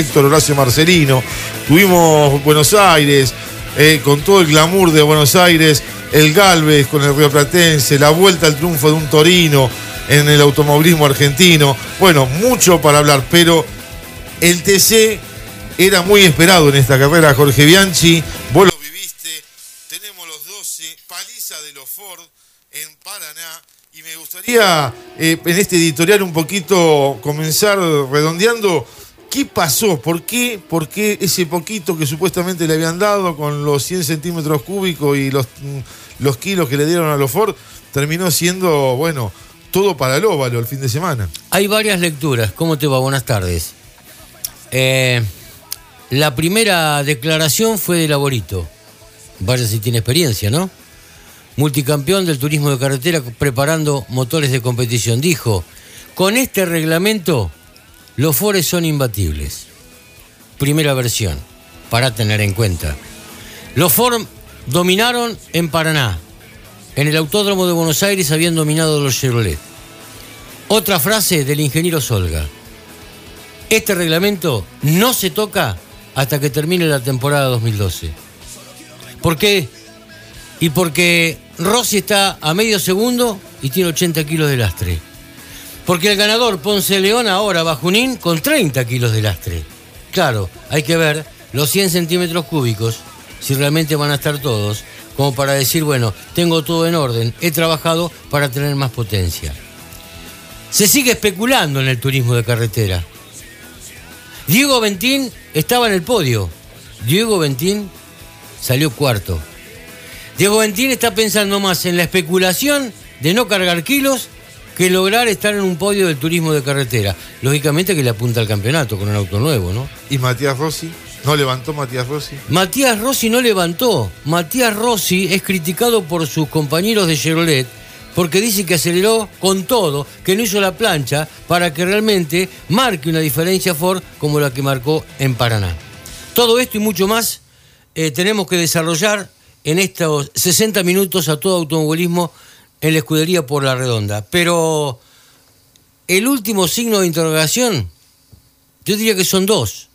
Héctor Horacio Marcelino. Tuvimos Buenos Aires, eh, con todo el glamour de Buenos Aires, el Galvez con el Río Platense, la vuelta al triunfo de un Torino en el automovilismo argentino. Bueno, mucho para hablar, pero el TC era muy esperado en esta carrera, Jorge Bianchi. Vos lo viviste. Tenemos los 12, paliza de los Ford en Paraná. Y me gustaría eh, en este editorial un poquito comenzar redondeando ¿Qué pasó? ¿Por qué? ¿Por qué ese poquito que supuestamente le habían dado con los 100 centímetros cúbicos y los, mm, los kilos que le dieron a los Ford terminó siendo, bueno, todo para el óvalo el fin de semana? Hay varias lecturas. ¿Cómo te va? Buenas tardes. Eh, la primera declaración fue de Laborito. Vaya si tiene experiencia, ¿no? Multicampeón del turismo de carretera preparando motores de competición. Dijo, con este reglamento los Fores son imbatibles. Primera versión, para tener en cuenta. Los Ford dominaron en Paraná. En el Autódromo de Buenos Aires habían dominado los Chevrolet. Otra frase del ingeniero Solga. Este reglamento no se toca hasta que termine la temporada 2012. ¿Por qué? Y porque Rossi está a medio segundo y tiene 80 kilos de lastre. Porque el ganador Ponce León ahora va Junín con 30 kilos de lastre. Claro, hay que ver los 100 centímetros cúbicos, si realmente van a estar todos, como para decir, bueno, tengo todo en orden, he trabajado para tener más potencia. Se sigue especulando en el turismo de carretera. Diego Ventín estaba en el podio. Diego Ventín salió cuarto. Diego Ventín está pensando más en la especulación de no cargar kilos que lograr estar en un podio del turismo de carretera. Lógicamente que le apunta al campeonato con un auto nuevo, ¿no? ¿Y Matías Rossi? ¿No levantó Matías Rossi? Matías Rossi no levantó. Matías Rossi es criticado por sus compañeros de Chevrolet porque dice que aceleró con todo, que no hizo la plancha para que realmente marque una diferencia Ford como la que marcó en Paraná. Todo esto y mucho más eh, tenemos que desarrollar en estos 60 minutos a todo automovilismo en la escudería por la redonda. Pero el último signo de interrogación, yo diría que son dos.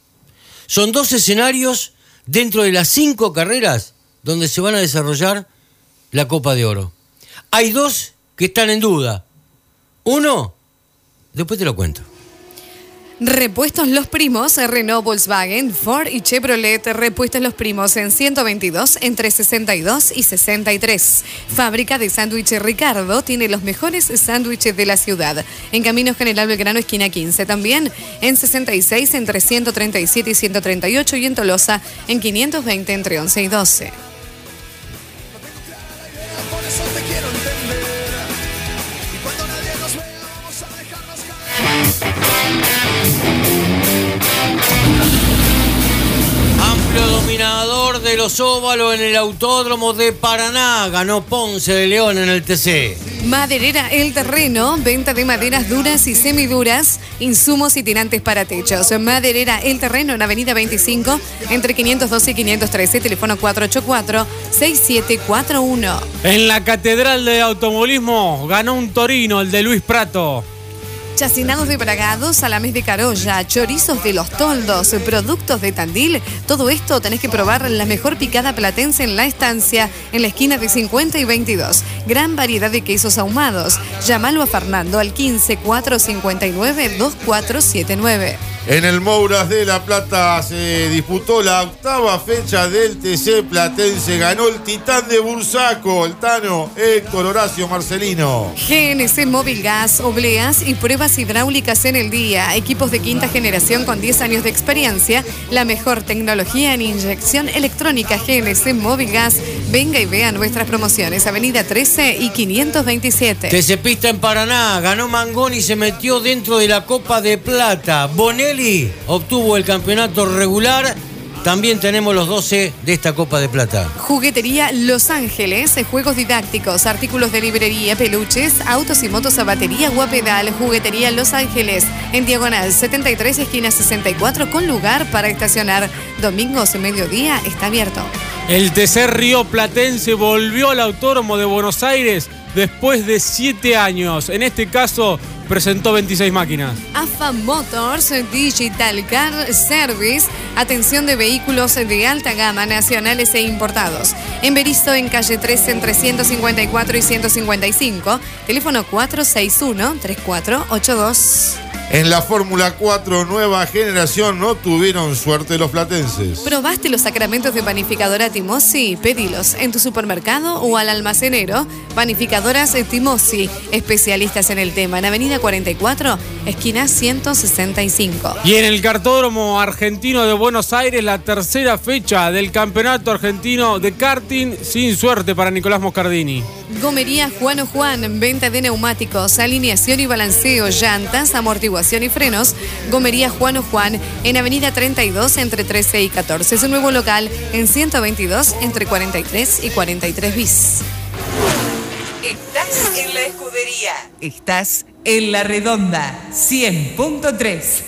Son dos escenarios dentro de las cinco carreras donde se van a desarrollar la Copa de Oro. Hay dos que están en duda. Uno, después te lo cuento. Repuestos Los Primos, Renault, Volkswagen, Ford y Chevrolet. Repuestos Los Primos en 122 entre 62 y 63. Fábrica de sándwiches Ricardo tiene los mejores sándwiches de la ciudad. En Camino General Belgrano, esquina 15. También en 66 entre 137 y 138 y en Tolosa en 520 entre 11 y 12. Amplio dominador de los óvalos en el Autódromo de Paraná. Ganó Ponce de León en el TC. Maderera El Terreno, venta de maderas duras y semiduras, insumos y tirantes para techos. Maderera El Terreno en Avenida 25, entre 512 y 513, teléfono 484-6741. En la Catedral de Automovilismo ganó un Torino, el de Luis Prato. Chacinados de Bragados, salames de Carolla, chorizos de los toldos, productos de Tandil. Todo esto tenés que probar la mejor picada platense en la estancia, en la esquina de 50 y 22. Gran variedad de quesos ahumados. Llámalo a Fernando al 15 459 2479. En el Mouras de La Plata se disputó la octava fecha del TC Platense. Ganó el titán de Bursaco, el Tano Héctor Horacio Marcelino. GNC Móvil Gas, obleas y pruebas hidráulicas en el día. Equipos de quinta generación con 10 años de experiencia. La mejor tecnología en inyección electrónica GNC Móvil Gas. Venga y vea nuestras promociones. Avenida 13 y 527. Que se pista en Paraná. Ganó Mangón y se metió dentro de la Copa de Plata. Obtuvo el campeonato regular. También tenemos los 12 de esta Copa de Plata. Juguetería Los Ángeles, juegos didácticos, artículos de librería, peluches, autos y motos a batería o a pedal. Juguetería Los Ángeles, en diagonal 73, esquina 64, con lugar para estacionar. Domingos, mediodía, está abierto. El TC Río Platense volvió al Autódromo de Buenos Aires después de siete años. En este caso presentó 26 máquinas. AFA Motors Digital Car Service, atención de vehículos de alta gama nacionales e importados. En Beristo, en calle 3, entre 154 y 155, teléfono 461-3482. En la Fórmula 4 nueva generación no tuvieron suerte los platenses. ¿Probaste los sacramentos de panificadora Timosi? Pedilos en tu supermercado o al almacenero. Panificadoras Timosi, especialistas en el tema, en Avenida 44, esquina 165. Y en el cartódromo argentino de Buenos Aires, la tercera fecha del campeonato argentino de karting, sin suerte para Nicolás Moscardini. Gomería Juan o Juan, venta de neumáticos, alineación y balanceo, llantas, amortiguación y frenos. Gomería Juan o Juan, en Avenida 32 entre 13 y 14. Su nuevo local en 122 entre 43 y 43 bis. Estás en la escudería. Estás en la redonda 100.3.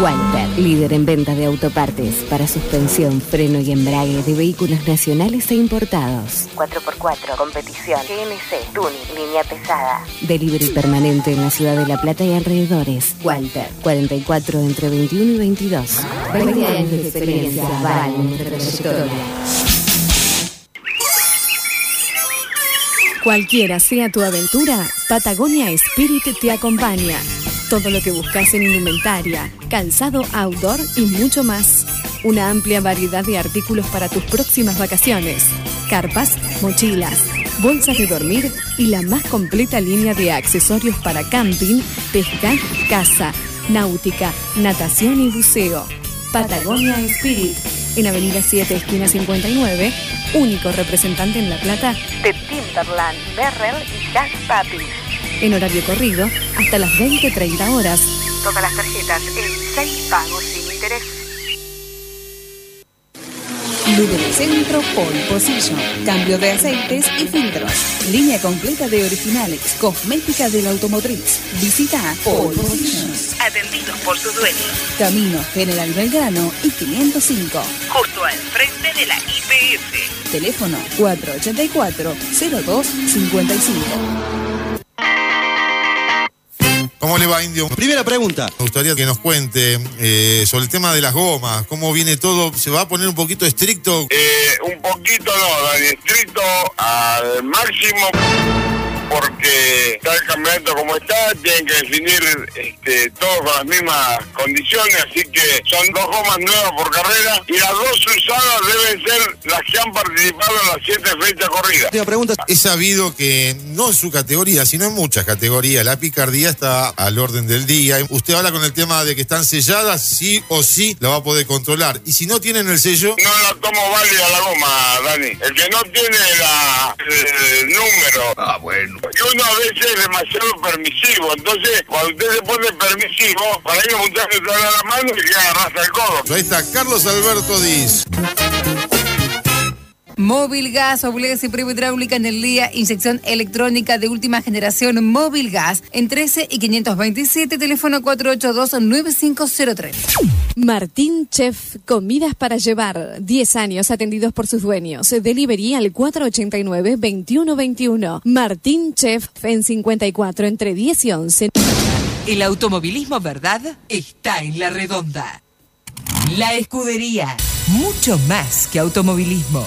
Walter, líder en venta de autopartes para suspensión, freno y embrague de vehículos nacionales e importados. 4x4, competición, GNC, tuning, línea pesada. Delivery permanente en la ciudad de La Plata y alrededores. Walter, 44 entre 21 y 22. 20 años de experiencia valen nuestra trayectoria. Cualquiera sea tu aventura, Patagonia Spirit te acompaña. Todo lo que buscas en indumentaria, calzado outdoor y mucho más. Una amplia variedad de artículos para tus próximas vacaciones. Carpas, mochilas, bolsas de dormir y la más completa línea de accesorios para camping, pesca, caza, náutica, natación y buceo. Patagonia Spirit, en Avenida 7, esquina 59, único representante en La Plata De Timberland, Berrell y Jazz Papis. en horario corrido hasta las 20-30 horas. Todas las tarjetas en 6 pagos sin interés. Lubricentro Centro Pole Position. Cambio de aceites y filtros. Línea completa de originales. Cosmética de la automotriz. Visita Pole Position. Atendidos por su dueño. Camino General Belgrano y 505. Justo al frente de la IPF. Teléfono 484-0255. ¿Cómo le va, Indio? Primera pregunta. Me gustaría que nos cuente eh, sobre el tema de las gomas, cómo viene todo. ¿Se va a poner un poquito estricto? Eh, un poquito no, Dani, estricto al máximo porque está el campeonato como está, tienen que definir este, todo con las mismas condiciones, así que son dos gomas nuevas por carrera y las dos usadas deben ser las que han participado en las siete fechas corridas. Última pregunta. He sabido que no en su categoría, sino en muchas categorías, la picardía está al orden del día. Usted habla con el tema de que están selladas, sí o sí la va a poder controlar. Y si no tienen el sello, No la tomo válida la goma, Dani. El que no tiene la, el número. Ah, bueno. Y uno a veces es demasiado permisivo. Entonces, cuando usted se pone permisivo, para a muchachos te da la mano y queda arrastra el codo. ahí está Carlos Alberto Diz. Móvil Gas, obleas y prueba hidráulica en el día, inyección electrónica de última generación Móvil Gas en 13 y 527, teléfono 482-9503. Martín Chef, comidas para llevar. 10 años atendidos por sus dueños. Delivery al 489-2121. Martín Chef en 54 entre 10 y 11. El automovilismo, ¿verdad? Está en la redonda. La escudería. Mucho más que automovilismo.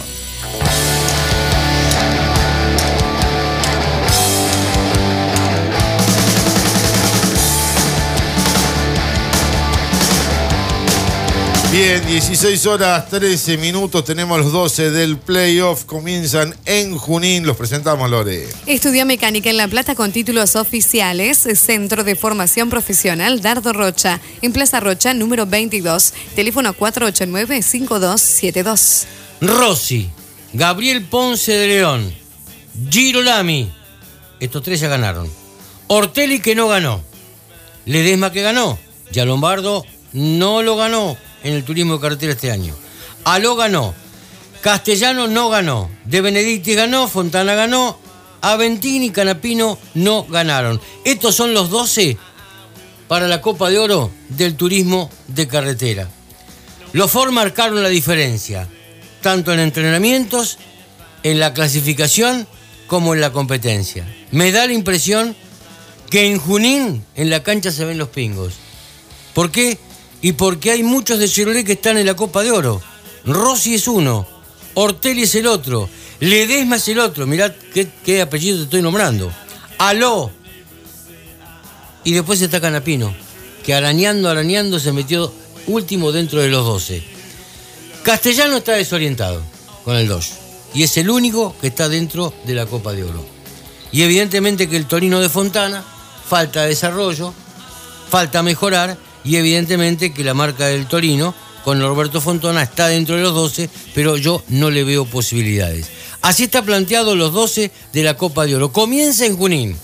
Bien, 16 horas 13 minutos, tenemos los 12 del playoff, comienzan en Junín, los presentamos Lore. Estudió mecánica en La Plata con títulos oficiales. Centro de Formación Profesional Dardo Rocha. En Plaza Rocha, número 22. Teléfono 489-5272. Rossi, Gabriel Ponce de León, Girolami. Estos tres ya ganaron. Ortelli que no ganó. Ledesma que ganó. Ya Lombardo no lo ganó en el turismo de carretera este año. Aló ganó. Castellano no ganó. De Benedicti ganó. Fontana ganó. Aventini y Canapino no ganaron. Estos son los 12 para la Copa de Oro del turismo de carretera. Los Ford marcaron la diferencia, tanto en entrenamientos, en la clasificación, como en la competencia. Me da la impresión que en Junín, en la cancha se ven los pingos. ¿Por qué? Y porque hay muchos de Chevrolet que están en la Copa de Oro. Rossi es uno, Ortelli es el otro, Ledesma es el otro. Mirá qué, qué apellido te estoy nombrando. Aló. Y después está Canapino, que arañando, arañando se metió último dentro de los 12. Castellano está desorientado con el 2 y es el único que está dentro de la Copa de Oro. Y evidentemente que el Torino de Fontana falta desarrollo, falta mejorar y evidentemente que la marca del Torino con Norberto Fontana está dentro de los 12, pero yo no le veo posibilidades. Así está planteado los 12 de la Copa de Oro. Comienza en Junín,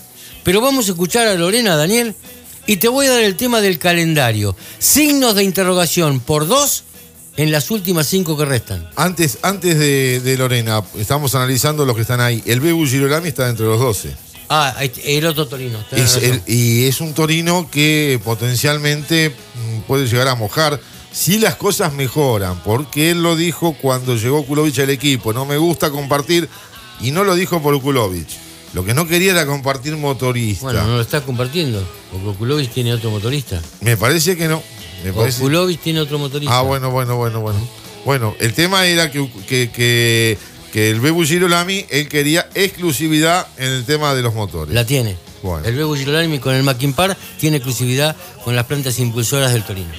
pero vamos a escuchar a Lorena, Daniel, y te voy a dar el tema del calendario. Signos de interrogación por dos en las últimas cinco que restan. Antes, antes de, de Lorena, estamos analizando los que están ahí. El Bebu Girolami está entre los 12. Ah, el otro Torino. Es el- y es un Torino que potencialmente mm, puede llegar a mojar si las cosas mejoran, porque él lo dijo cuando llegó Kulovic al equipo, no me gusta compartir, y no lo dijo por Kulovic. Lo que no quería era compartir motorista. Bueno, no lo está compartiendo, porque Okulovic tiene otro motorista. Me parece que no. Me parece... Tiene otro motorista. Ah, bueno, bueno, bueno, bueno. Bueno, el tema era que, que, que, que el Bebu Girolami, él quería exclusividad en el tema de los motores. La tiene. Bueno. El Bebu Girolami con el Mackin Par tiene exclusividad con las plantas impulsoras del Torino.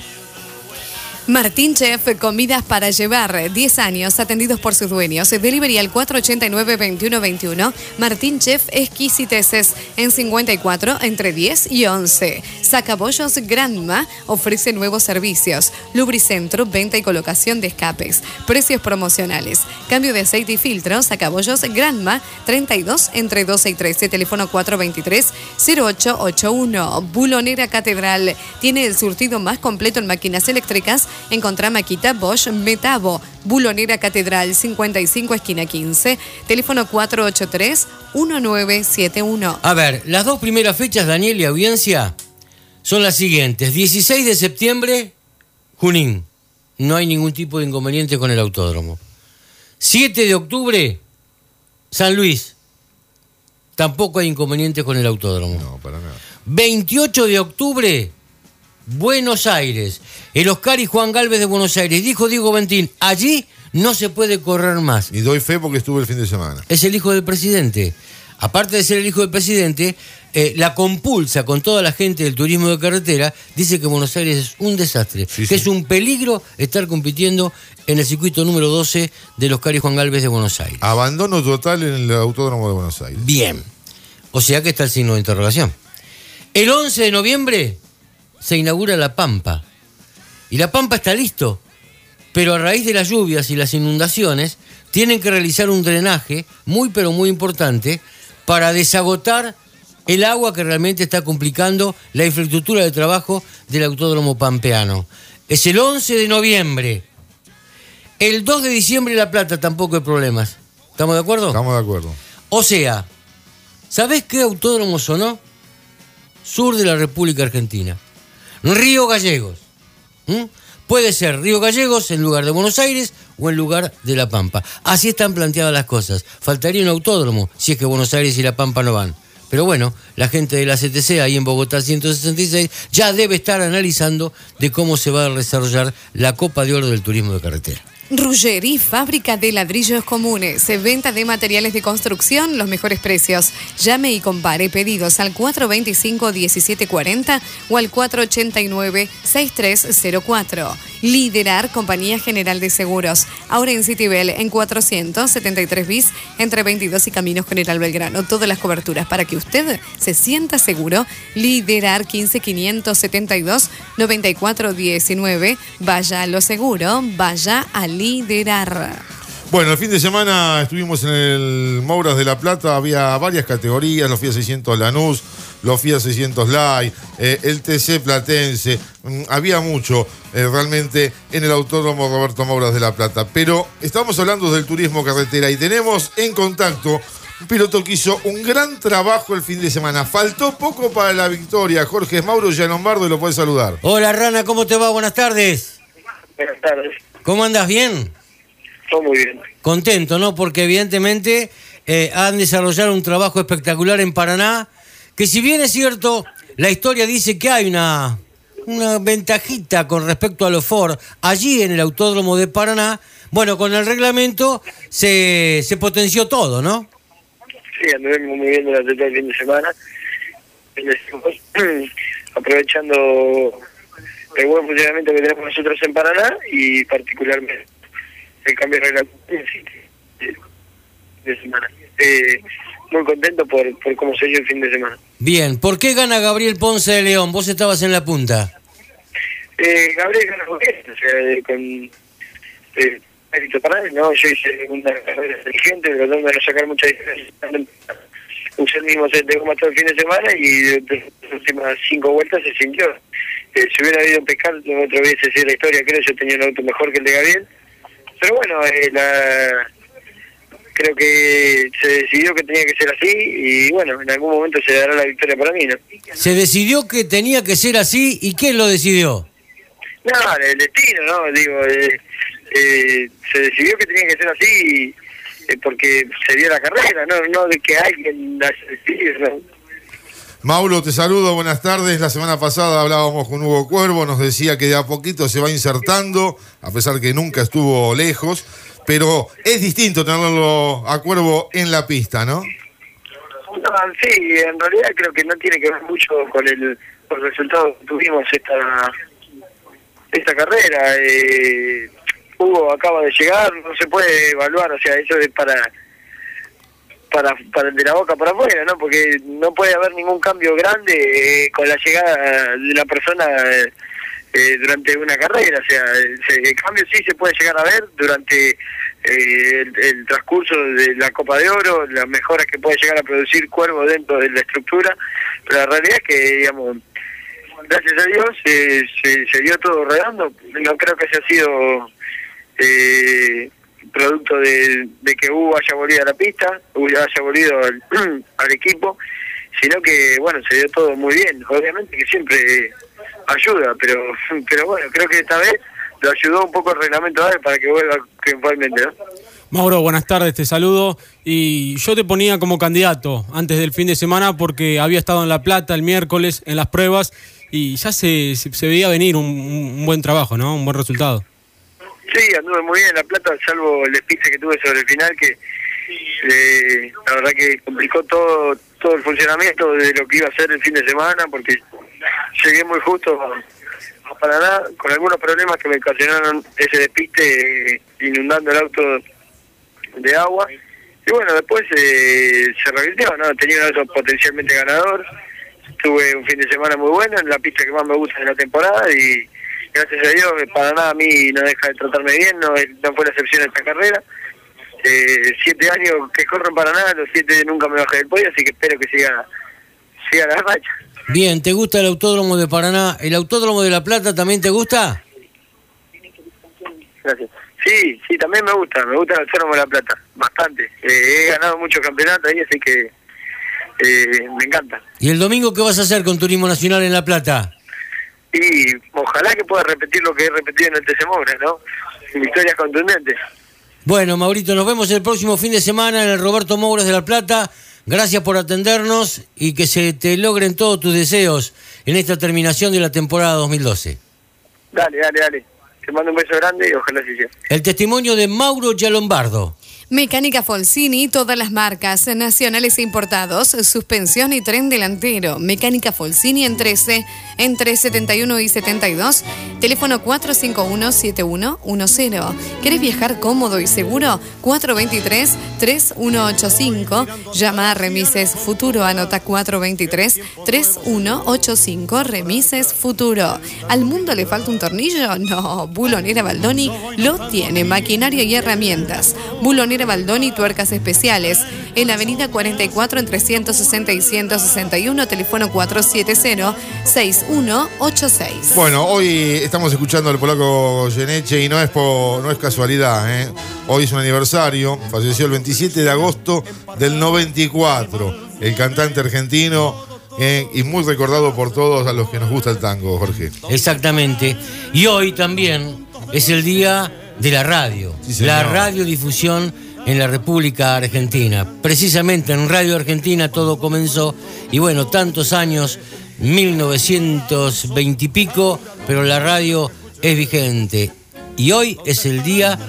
Martín Chef, comidas para llevar, 10 años atendidos por sus dueños. Delivery al 489-2121. Martín Chef, exquisiteces en 54, entre 10 y 11. Sacabollos Granma ofrece nuevos servicios. Lubricentro, venta y colocación de escapes. Precios promocionales. Cambio de aceite y filtros. Sacabollos Granma, 32, entre 12 y 13. Teléfono 423-0881. Bulonera Catedral. Tiene el surtido más completo en máquinas eléctricas. Encontrá Maquita Bosch Metabo. Bulonera Catedral 55 esquina 15. Teléfono 483-1971. A ver, las dos primeras fechas, Daniel y audiencia, son las siguientes. 16 de septiembre, Junín. No hay ningún tipo de inconveniente con el autódromo. 7 de octubre, San Luis. Tampoco hay inconveniente con el autódromo. No, para nada. 28 de octubre, Buenos Aires. El Oscar y Juan Galvez de Buenos Aires. Dijo Diego Ventín, allí no se puede correr más. Y doy fe porque estuve el fin de semana. Es el hijo del presidente. Aparte de ser el hijo del presidente, eh, la compulsa con toda la gente del turismo de carretera dice que Buenos Aires es un desastre, Sí, que sí. es un peligro estar compitiendo en el circuito número 12 del Oscar y Juan Galvez de Buenos Aires. Abandono total en el Autódromo de Buenos Aires. Bien. O sea que está el signo de interrogación. El 11 de noviembre se inaugura La Pampa. Y La Pampa está listo. Pero a raíz de las lluvias y las inundaciones, tienen que realizar un drenaje muy pero muy importante para desagotar el agua que realmente está complicando la infraestructura de trabajo del autódromo pampeano. Es el 11 de noviembre. El 2 de diciembre La Plata tampoco hay problemas. ¿Estamos de acuerdo? Estamos de acuerdo. O sea, ¿sabés qué autódromo sonó? Sur de la República Argentina. Río Gallegos. Puede ser Río Gallegos en lugar de Buenos Aires o en lugar de La Pampa. Así están planteadas las cosas. Faltaría un autódromo si es que Buenos Aires y La Pampa no van. Pero bueno, la gente de la CTC ahí en Bogotá 166 ya debe estar analizando de cómo se va a desarrollar la Copa de Oro del Turismo de Carretera. Ruggery, fábrica de ladrillos comunes, venta de materiales de construcción, los mejores precios. Llame y compare pedidos al 425-1740 o al 489-6304. Liderar Compañía General de Seguros. Ahora en Citibel, en 473 bis, entre 22 y Caminos General Belgrano. Todas las coberturas para que usted se sienta seguro. Liderar 15-572-9419. Vaya a lo seguro, vaya a liderar. Bueno, el fin de semana estuvimos en el Mouras de la Plata, había varias categorías, los FIA 600 Lanús, los FIA 600 Live, eh, el TC Platense, mm, había mucho eh, realmente en el Autódromo Roberto Mouras de la Plata. Pero estamos hablando del turismo carretera y tenemos en contacto un piloto que hizo un gran trabajo el fin de semana. Faltó poco para la victoria. Jorge Mauro Lombardo y lo puede saludar. Hola Rana, ¿cómo te va? Buenas tardes. Buenas tardes. ¿Cómo andas? ¿Bien? Todo muy bien. Contento, ¿no? Porque evidentemente eh, han desarrollado un trabajo espectacular en Paraná que si bien es cierto, la historia dice que hay una, una ventajita con respecto a los Ford allí en el Autódromo de Paraná, bueno, con el reglamento se, se potenció todo, ¿no? Sí, anduvimos muy bien durante todo el fin de semana. Aprovechando el buen funcionamiento que tenemos nosotros en Paraná y particularmente el cambio de reglamento de semana. Eh, muy contento por, por cómo se dio el fin de semana. Bien, ¿por qué gana Gabriel Ponce de León? Vos estabas en la punta. Eh, Gabriel ganó bien, o sea, eh, con eh, mérito para él, ¿no? Yo hice una carrera inteligente, tratando de no sacar mucha diferencia. Usé el mismo set de goma todo el fin de semana y de las últimas cinco vueltas se sintió. Eh, si hubiera habido un pescar, otra vez sido la historia, creo yo tenía un auto mejor que el de Gabriel. Pero bueno, eh, la, creo que se decidió que tenía que ser así y bueno, en algún momento se dará la victoria para mí, ¿no? Se decidió que tenía que ser así y ¿quién lo decidió? No, el destino, ¿no? Digo, eh, eh, se decidió que tenía que ser así eh, porque se dio la carrera, no no de que alguien la haya decidido, ¿no? Mauro, te saludo, buenas tardes. La semana pasada hablábamos con Hugo Cuervo, nos decía que de a poquito se va insertando, a pesar que nunca estuvo lejos, pero es distinto tenerlo a Cuervo en la pista, ¿no? Sí, en realidad creo que no tiene que ver mucho con el, con el resultado que tuvimos esta esta carrera. Eh, Hugo acaba de llegar, no se puede evaluar, o sea, eso es para para, para de la boca para afuera, ¿no? Porque no puede haber ningún cambio grande eh, con la llegada de una persona eh, durante una carrera, o sea, se- el cambio sí se puede llegar a ver durante eh, el, el transcurso de la Copa de Oro, las mejoras que puede llegar a producir Cuervo dentro de la estructura, pero la realidad es que, digamos, gracias a Dios eh, se, se dio todo redondo, no creo que haya sido eh, producto de, que Hugo haya volvido a la pista, Hugo haya volvido al equipo, sino que, bueno, se dio todo muy bien. Obviamente que siempre ayuda, pero pero bueno, creo que esta vez lo ayudó un poco el reglamento para que vuelva triunfalmente, ¿no? Mauro, buenas tardes, te saludo. Y yo te ponía como candidato antes del fin de semana porque había estado en La Plata el miércoles en las pruebas y ya se, se, se veía venir un, un buen trabajo, ¿no? Un buen resultado. Sí, anduve muy bien en La Plata, salvo el despiste que tuve sobre el final, que eh, la verdad que complicó todo todo el funcionamiento de lo que iba a ser el fin de semana, porque llegué muy justo a, Paraná con algunos problemas que me ocasionaron ese despiste eh, inundando el auto de agua. Y bueno, después eh, se revirtió, ¿no? Tenía un auto potencialmente ganador. Tuve un fin de semana muy bueno en la pista que más me gusta de la temporada y gracias a Dios Paraná a mí no deja de tratarme bien, no, no fue la excepción de esta carrera. Eh, siete años que corro en Paraná, los siete nunca me bajé del podio, así que espero que siga, la. Bien, ¿te gusta el Autódromo de Paraná? ¿El Autódromo de La Plata también te gusta? Gracias. Sí, sí, también me gusta, me gusta el Autódromo de La Plata, bastante. Eh, he ganado muchos campeonatos ahí, así que eh, me encanta. ¿Y el domingo qué vas a hacer con Turismo Nacional en La Plata? Y ojalá que pueda repetir lo que he repetido en el TC Moura, ¿no? Victorias contundentes. Bueno, Maurito, nos vemos el próximo fin de semana en el Roberto Mouras de La Plata. Gracias por atendernos y que se te logren todos tus deseos en esta terminación de la temporada 2012. Dale, dale, dale. Te mando un beso grande y ojalá sí sea. El testimonio de Mauro Gialombardo. Mecánica Folsini, todas las marcas, nacionales e importados, suspensión y tren delantero. Mecánica Folsini en 13, entre 71 y 72. Teléfono 451-7110. ¿Querés viajar cómodo y seguro? 423-3185. Llama a Remises Futuro. Anota 423-3185. Remises Futuro. ¿Al mundo le falta un tornillo? No. Bulonera Baldoni lo tiene. Maquinaria y herramientas. Bulonera Baldoni, tuercas especiales. En la avenida 44 entre 160 y 161, teléfono 470-6186. Bueno, hoy estamos escuchando al polaco Geneche y no es por, no es casualidad, ¿eh? Hoy es un aniversario, falleció el 27 de agosto del 94, el cantante argentino ¿eh? y muy recordado por todos a los que nos gusta el tango, Jorge. Exactamente. Y hoy también es el día de la radio. Sí, la radiodifusión en la República Argentina. Precisamente en Radio Argentina todo comenzó y bueno, tantos años, 1920 y pico, pero la radio es vigente. Y hoy es el día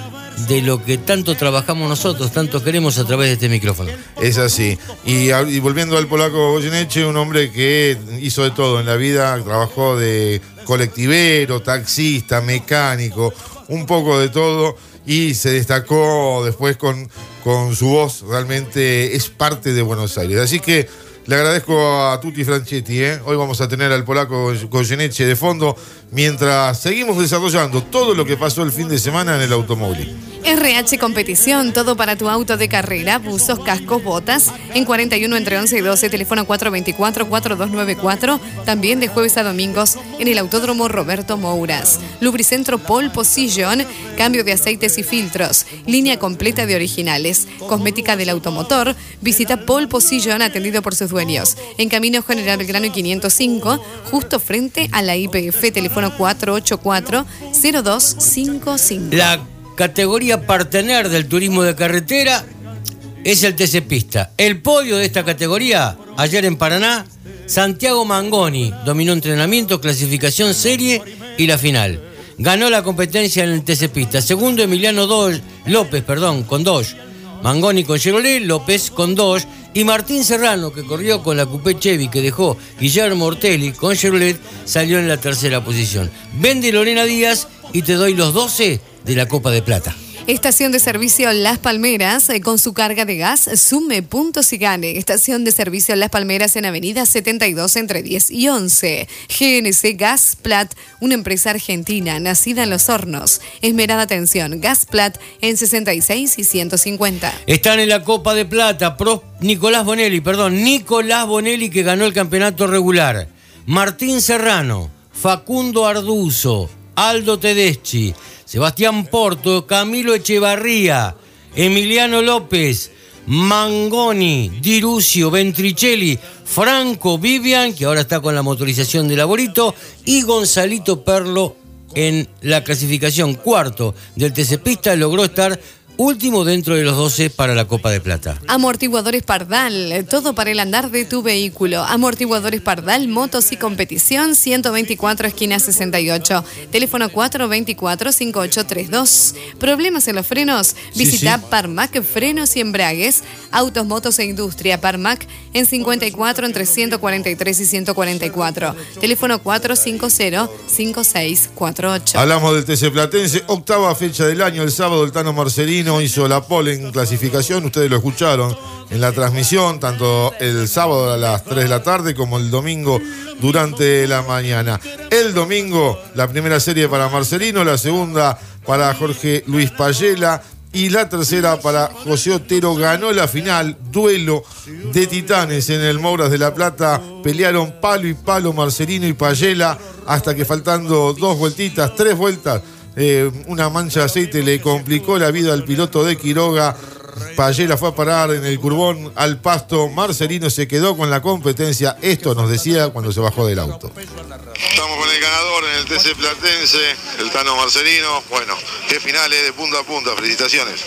de lo que tanto trabajamos nosotros, tanto queremos a través de este micrófono. Es así. Y, volviendo al polaco Goyeneche, un hombre que hizo de todo en la vida, trabajó de colectivero, taxista, mecánico, un poco de todo y se destacó después con, con su voz, realmente es parte de Buenos Aires. Así que le agradezco a Tutti Franchetti, ¿eh? hoy vamos a tener al polaco Goyeneche de fondo mientras seguimos desarrollando todo lo que pasó el fin de semana en el automóvil. RH Competición, todo para tu auto de carrera, buzos, cascos, botas, en 41 entre 11 y 12, teléfono 424-4294, también de jueves a domingos en el Autódromo Roberto Mouras. Lubricentro Pole Position, cambio de aceites y filtros, línea completa de originales, cosmética del automotor, visita Pole Position atendido por sus dueños, en Camino General Belgrano y 505, justo frente a la IPF, teléfono 484-0255. La categoría partener del turismo de carretera es el TC Pista. El podio de esta categoría, ayer en Paraná, Santiago Mangoni dominó entrenamiento, clasificación serie y la final. Ganó la competencia en el TC Pista. Segundo, Emiliano Dosh- López, perdón, con Dosh. Mangoni con Chevrolet, López con Dosh. Y Martín Serrano, que corrió con la Coupé Chevy que dejó Guillermo Ortelli con Chevrolet, salió en la tercera posición. Vende Lorena Díaz y te doy los 12 de la Copa de Plata. Estación de servicio Las Palmeras, eh, con su carga de gas, sume puntos y gane. Estación de servicio Las Palmeras en Avenida 72 entre 10 y 11. GNC Gas Plat, una empresa argentina nacida en Los Hornos. Esmerada atención, Gas Plat en 66 y 150. Están en la Copa de Plata, Pro- Nicolás Bonelli, perdón, Nicolás Bonelli que ganó el campeonato regular. Martín Serrano, Facundo Arduzo, Aldo Tedeschi, Sebastián Porto, Camilo Echevarría, Emiliano López, Mangoni, Dirucio, Ventricelli, Franco Vivian, que ahora está con la motorización de Laborito, y Gonzalito Perlo en la clasificación cuarto del TC Pista, logró estar último dentro de los 12 para la Copa de Plata. Amortiguadores Pardal, todo para el andar de tu vehículo. Amortiguadores Pardal, motos y competición, 124 esquina 68. Teléfono 424-5832. ¿Problemas en los frenos? Sí, Visita sí. Parmac Frenos y Embragues, Autos, Motos e Industria. Parmac en 54 entre 143 y 144. Teléfono 450-5648. Hablamos del TC Platense, octava fecha del año, el sábado el Tano Marcelino hizo la pole en clasificación, ustedes lo escucharon en la transmisión, tanto el sábado a las 3 de la tarde como el domingo durante la mañana. El domingo la primera serie para Marcelino, la segunda para Jorge Luis Payela. Y la tercera para José Otero ganó la final, duelo de titanes en el Mouras de la Plata. Pelearon palo y palo Marcelino y Payela hasta que faltando dos vueltitas, tres vueltas, eh, una mancha de aceite le complicó la vida al piloto de Quiroga. Payela fue a parar en el curbón al pasto. Marcelino se quedó con la competencia. Esto nos decía cuando se bajó del auto. Estamos con el ganador en el TC Platense, el Tano Marcelino. Bueno, qué finales de punta a punta, felicitaciones.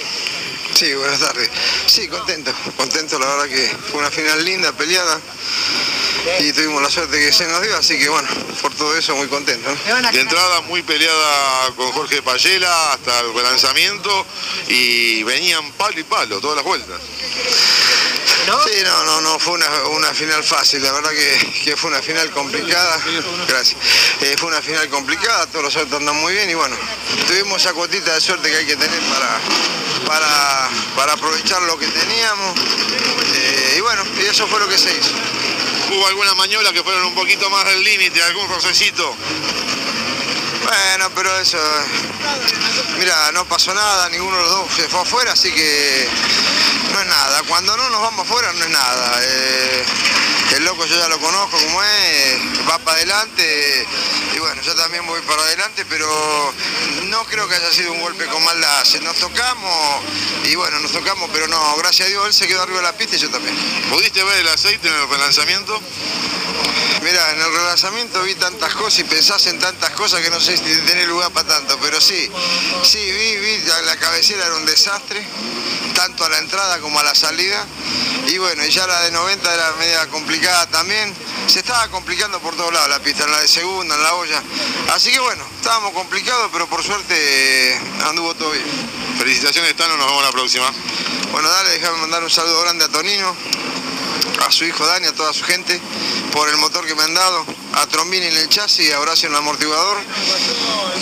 Sí, buenas tardes. Sí, contento, contento, la verdad que fue una final linda, peleada. Y tuvimos la suerte que se nos dio, así que bueno, por todo eso muy contento. ¿no? De entrada muy peleada con Jorge Payela hasta el relanzamiento y venían palo y palo todas las vueltas. Sí, no, no, no fue una, una final fácil, la verdad que, que fue una final complicada. Gracias. Eh, fue una final complicada, todos los autos andan muy bien y bueno, tuvimos esa cuotita de suerte que hay que tener para, para, para aprovechar lo que teníamos. Eh, y bueno, y eso fue lo que se hizo. Hubo algunas maniobras que fueron un poquito más del límite, algún rocecito. Bueno, pero eso, mira, no pasó nada, ninguno de los dos se fue afuera, así que no es nada. Cuando no nos vamos afuera no es nada. Eh, el loco yo ya lo conozco como es, va para adelante y bueno, yo también voy para adelante, pero no creo que haya sido un golpe con maldad. Nos tocamos y bueno, nos tocamos, pero no, gracias a Dios él se quedó arriba de la pista y yo también. ¿Pudiste ver el aceite en el relanzamiento? mira, en el relanzamiento vi tantas cosas y pensás en tantas cosas que no sé si tenés lugar para tanto, pero sí, sí, vi, vi, la cabecera era un desastre, tanto a la entrada como a la salida, y bueno, y ya la de 90 era media complicada también, se estaba complicando por todos lados la pista, en la de segunda, en la olla, así que bueno, estábamos complicados, pero por suerte eh, anduvo todo bien. Felicitaciones, Tano, nos vemos la próxima. Bueno, dale, déjame mandar un saludo grande a Tonino, a su hijo Dani, a toda su gente, por el motor que me han dado, a Trombini en el chasis, a Horacio en el amortiguador,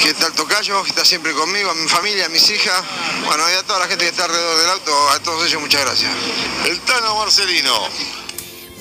que está el tocayo, que está siempre conmigo, a mi familia, a mis hijas, bueno, y a toda la gente que está alrededor del auto, a todos ellos muchas gracias. El Tano Marcelino.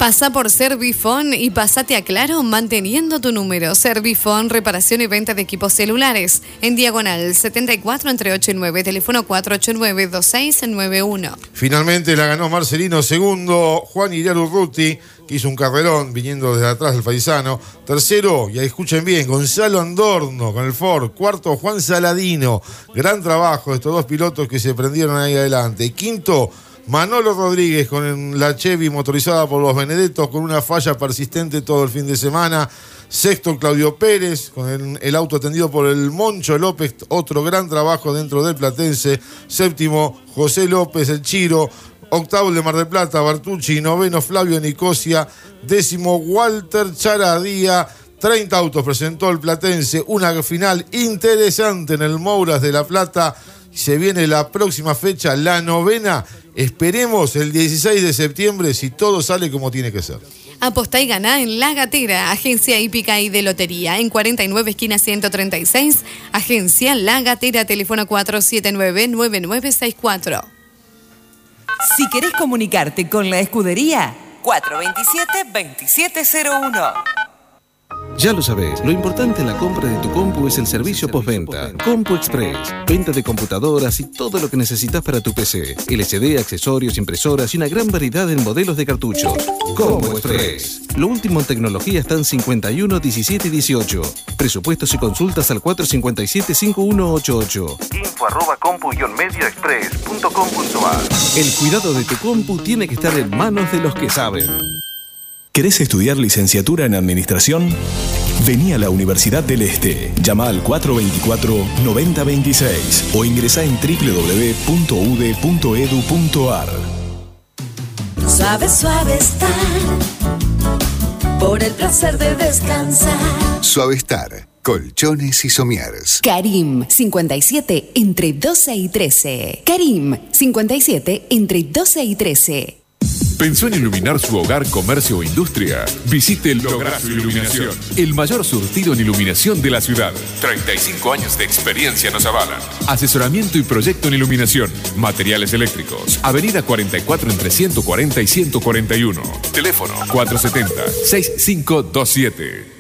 Pasa por Servifón y pasate a Claro manteniendo tu número. Servifón, reparación y venta de equipos celulares. En diagonal 74 entre 8 y 9, teléfono 489-2691. Finalmente la ganó Marcelino. Segundo, Juan Iriar Urruti, que hizo un carrerón viniendo desde atrás del paisano. Tercero, y ahí escuchen bien, Gonzalo Andorno con el Ford. Cuarto, Juan Saladino. Gran trabajo estos dos pilotos que se prendieron ahí adelante. Quinto, Manolo Rodríguez con la Chevy motorizada por los Benedettos con una falla persistente todo el fin de semana. Sexto, Claudio Pérez con el, auto atendido por el Moncho López, otro gran trabajo dentro del Platense. Séptimo, José López, el Chiro. Octavo, de Mar del Plata, Bartucci. Noveno, Flavio Nicosia. Décimo, Walter Charadía. 30 autos presentó el Platense. Una final interesante en el Mouras de La Plata. Se viene la próxima fecha, la novena. Esperemos el 16 de septiembre si todo sale como tiene que ser. Apostá y ganá en La Gatera, agencia hípica y de lotería, en 49 esquina 136, agencia La Gatera, teléfono 479-9964. Si querés comunicarte con la escudería, 427-2701. Ya lo sabes, lo importante en la compra de tu compu es el servicio postventa. Compu Express, venta de computadoras y todo lo que necesitas para tu PC. LCD, accesorios, impresoras y una gran variedad en modelos de cartuchos. Compu Express. Lo último en tecnología está en 51 17 18. Presupuestos y consultas al 457 5188. Info arroba compu-medioexpress.com.ar El cuidado de tu compu tiene que estar en manos de los que saben. ¿Querés estudiar licenciatura en Administración? Vení a la Universidad del Este. Llama al 424-9026 o ingresa en www.ude.edu.ar. Suave, suave estar. Por el placer de descansar. Suavestar, colchones y somieres. Karim, 57 entre 12 y 13. Karim, 57 entre 12 y 13. ¿Pensó en iluminar su hogar, comercio o industria? Visite Lograzo Iluminación, el mayor surtido en iluminación de la ciudad. 35 años de experiencia nos avalan. Asesoramiento y proyecto en iluminación. Materiales eléctricos. Avenida 44 entre 140 y 141. Teléfono 470-6527.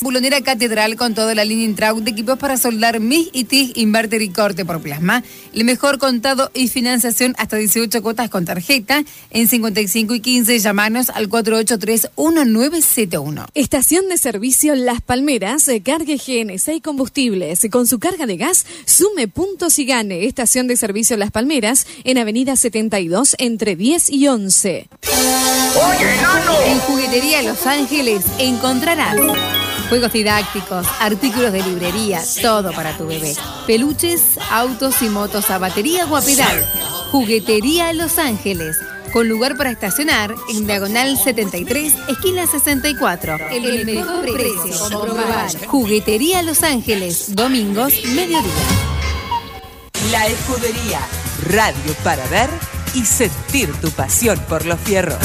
Bulonera Catedral con toda la línea Intraut de equipos para soldar MIG y TIG, inverter y corte por plasma. El mejor contado y financiación hasta 18 cuotas con tarjeta. En 55 y 15 llamanos al 483-1971. Estación de servicio Las Palmeras, eh, cargue GNC y combustibles. Con su carga de gas, sume puntos y gane. Estación de servicio Las Palmeras en Avenida 72 entre 10 y 11. En Juguetería Los Ángeles encontrarás juegos didácticos, artículos de librería, todo para tu bebé. Peluches, autos y motos a batería o a pedal. Juguetería Los Ángeles. Con lugar para estacionar en Diagonal 73, esquina 64. El, el mejor precio. Comprobar. Juguetería Los Ángeles. Domingos, mediodía. La escudería. Radio para ver y sentir tu pasión por los fierros.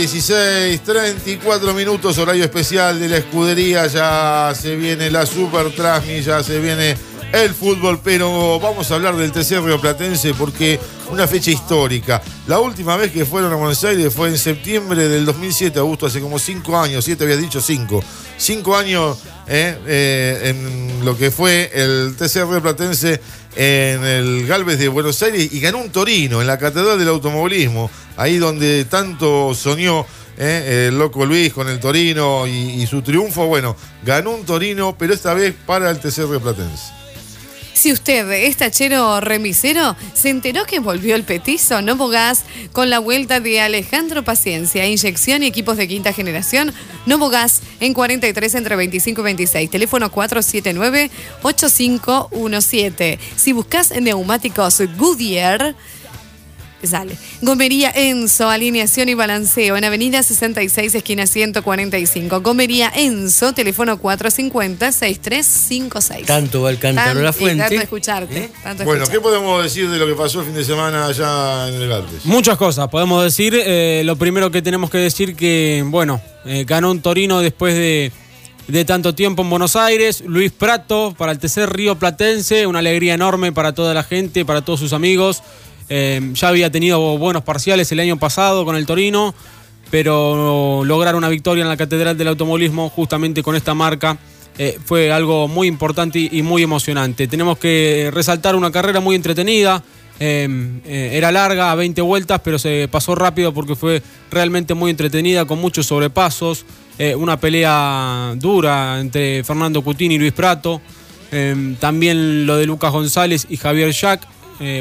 16, 34 minutos, horario especial de la escudería. Ya se viene la Super Transmi, ya se viene el fútbol, pero vamos a hablar del TC Río Platense porque una fecha histórica. La última vez que fueron a Buenos Aires fue en septiembre del 2007, Augusto, hace como 5 años, 7 habías dicho 5. 5 años eh, eh, en lo que fue el TC Río Platense en el Galvez de Buenos Aires y ganó un Torino en la Catedral del Automovilismo, ahí donde tanto soñó eh, el loco Luis con el Torino y, y su triunfo. Bueno, ganó un Torino, pero esta vez para el TC Río Platense. Si usted es tachero o remisero, ¿se enteró que volvió el petizo? No Gas con la vuelta de Alejandro Paciencia. Inyección y equipos de quinta generación. No Gas en 43 entre 25 y 26. Teléfono 479-8517. Si buscas neumáticos Goodyear, Sale. Gomería Enzo, alineación y balanceo en Avenida 66, esquina 145. Gomería Enzo, teléfono 450-6356. Tanto va el cántaro la fuente. Tanto escucharte. tanto Bueno, escucharte. ¿qué podemos decir de lo que pasó el fin de semana allá en el Galvez? Muchas cosas, podemos decir. eh, lo primero que tenemos que decir que, bueno, eh, ganó un Torino después de, de tanto tiempo en Buenos Aires. Luis Prato para el tercer Río Platense, una alegría enorme para toda la gente, para todos sus amigos. Eh, ya había tenido buenos parciales el año pasado con el Torino, pero lograr una victoria en la Catedral del Automovilismo justamente con esta marca eh, fue algo muy importante y- muy emocionante. Tenemos que resaltar una carrera muy entretenida. eh, eh, era larga, a 20 vueltas, pero se pasó rápido porque fue realmente muy entretenida, con muchos sobrepasos. eh, una pelea dura entre Fernando Cutini y Luis Prato. eh, también lo de Lucas González y Javier Jack.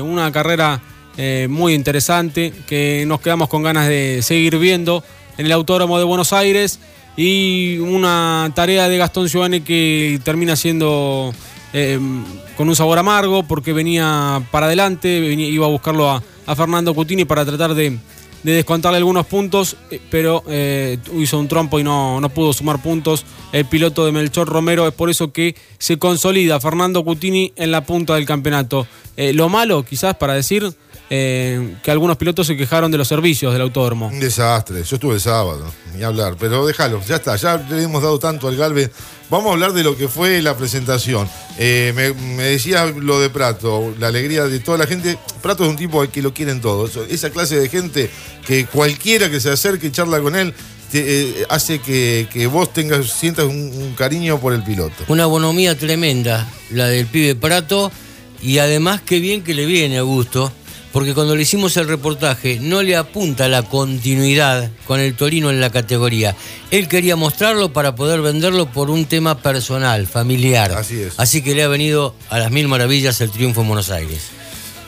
una carrera eh, muy interesante que nos quedamos con ganas de seguir viendo en el Autódromo de Buenos Aires y una tarea de Gastón Giovanni que termina siendo eh, con un sabor amargo porque venía para adelante, iba a buscarlo a, a Fernando Cutini para tratar de, de descontarle algunos puntos, eh, pero eh, hizo un trompo y no, no pudo sumar puntos el piloto de Melchor Romero, es por eso que se consolida Fernando Cutini en la punta del campeonato. Lo malo, quizás para decir, eh, que algunos pilotos se quejaron de los servicios del autódromo. Un desastre. Yo estuve el sábado, ni hablar. Pero déjalo, ya está. Ya le hemos dado tanto al Galvez. Vamos a hablar de lo que fue la presentación. Eh, me, me decía lo de Prato, la alegría de toda la gente. Prato es un tipo al que lo quieren todos. Esa clase de gente que cualquiera que se acerque y charla con él te, eh, hace que, que vos tengas, sientas un, un cariño por el piloto. Una bonomía tremenda, la del pibe Prato, y además qué bien que le viene a gusto, porque cuando le hicimos el reportaje no le apunta la continuidad con el Torino en la categoría. Él quería mostrarlo para poder venderlo por un tema personal, familiar. Así es. Así que le ha venido a las mil maravillas el triunfo en Buenos Aires.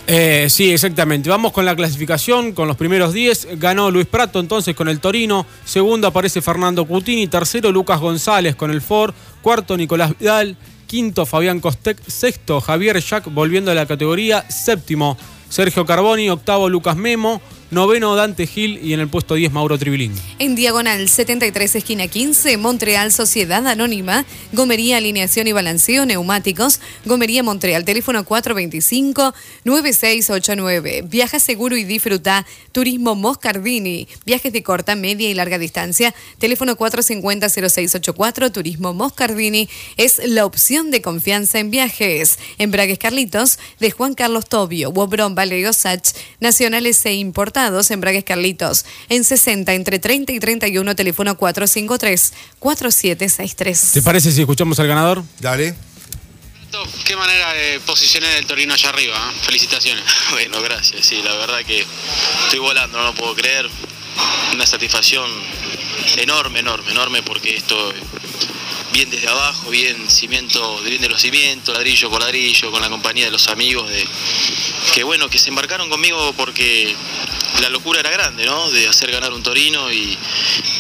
Eh, sí, exactamente. Vamos con la clasificación, con los primeros 10. Ganó Luis Prato entonces con el Torino. Segundo aparece Fernando Cutini. Tercero Lucas González con el Ford. Cuarto Nicolás Vidal. Quinto Fabián Costec. Sexto Javier Jack volviendo a la categoría. Séptimo Sergio Carboni. Octavo Lucas Memo. Noveno Dante Gil y en el puesto 10 Mauro Tribilín. En diagonal 73, esquina 15, Montreal Sociedad Anónima, Gomería Alineación y Balanceo Neumáticos, Gomería Montreal, teléfono 425-9689. Viaja seguro y disfruta. Turismo Moscardini, viajes de corta, media y larga distancia, teléfono 450-0684. Turismo Moscardini es la opción de confianza en viajes. Embragues Carlitos, de Juan Carlos Tobio, Wobron Valeo Sach, nacionales e importados, Embragues Carlitos, en 60 entre 30 y 31, teléfono 453-4763. ¿Te parece si escuchamos al ganador? Dale. Qué manera de posicionar el Torino allá arriba, ¿eh? felicitaciones. Bueno, gracias. Sí, la verdad que estoy volando, no lo puedo creer. Una satisfacción enorme, enorme, enorme porque esto bien desde abajo, bien cimiento, bien de los cimientos, ladrillo por ladrillo, con la compañía de los amigos, de que bueno, que se embarcaron conmigo porque la locura era grande, ¿no? De hacer ganar un Torino y,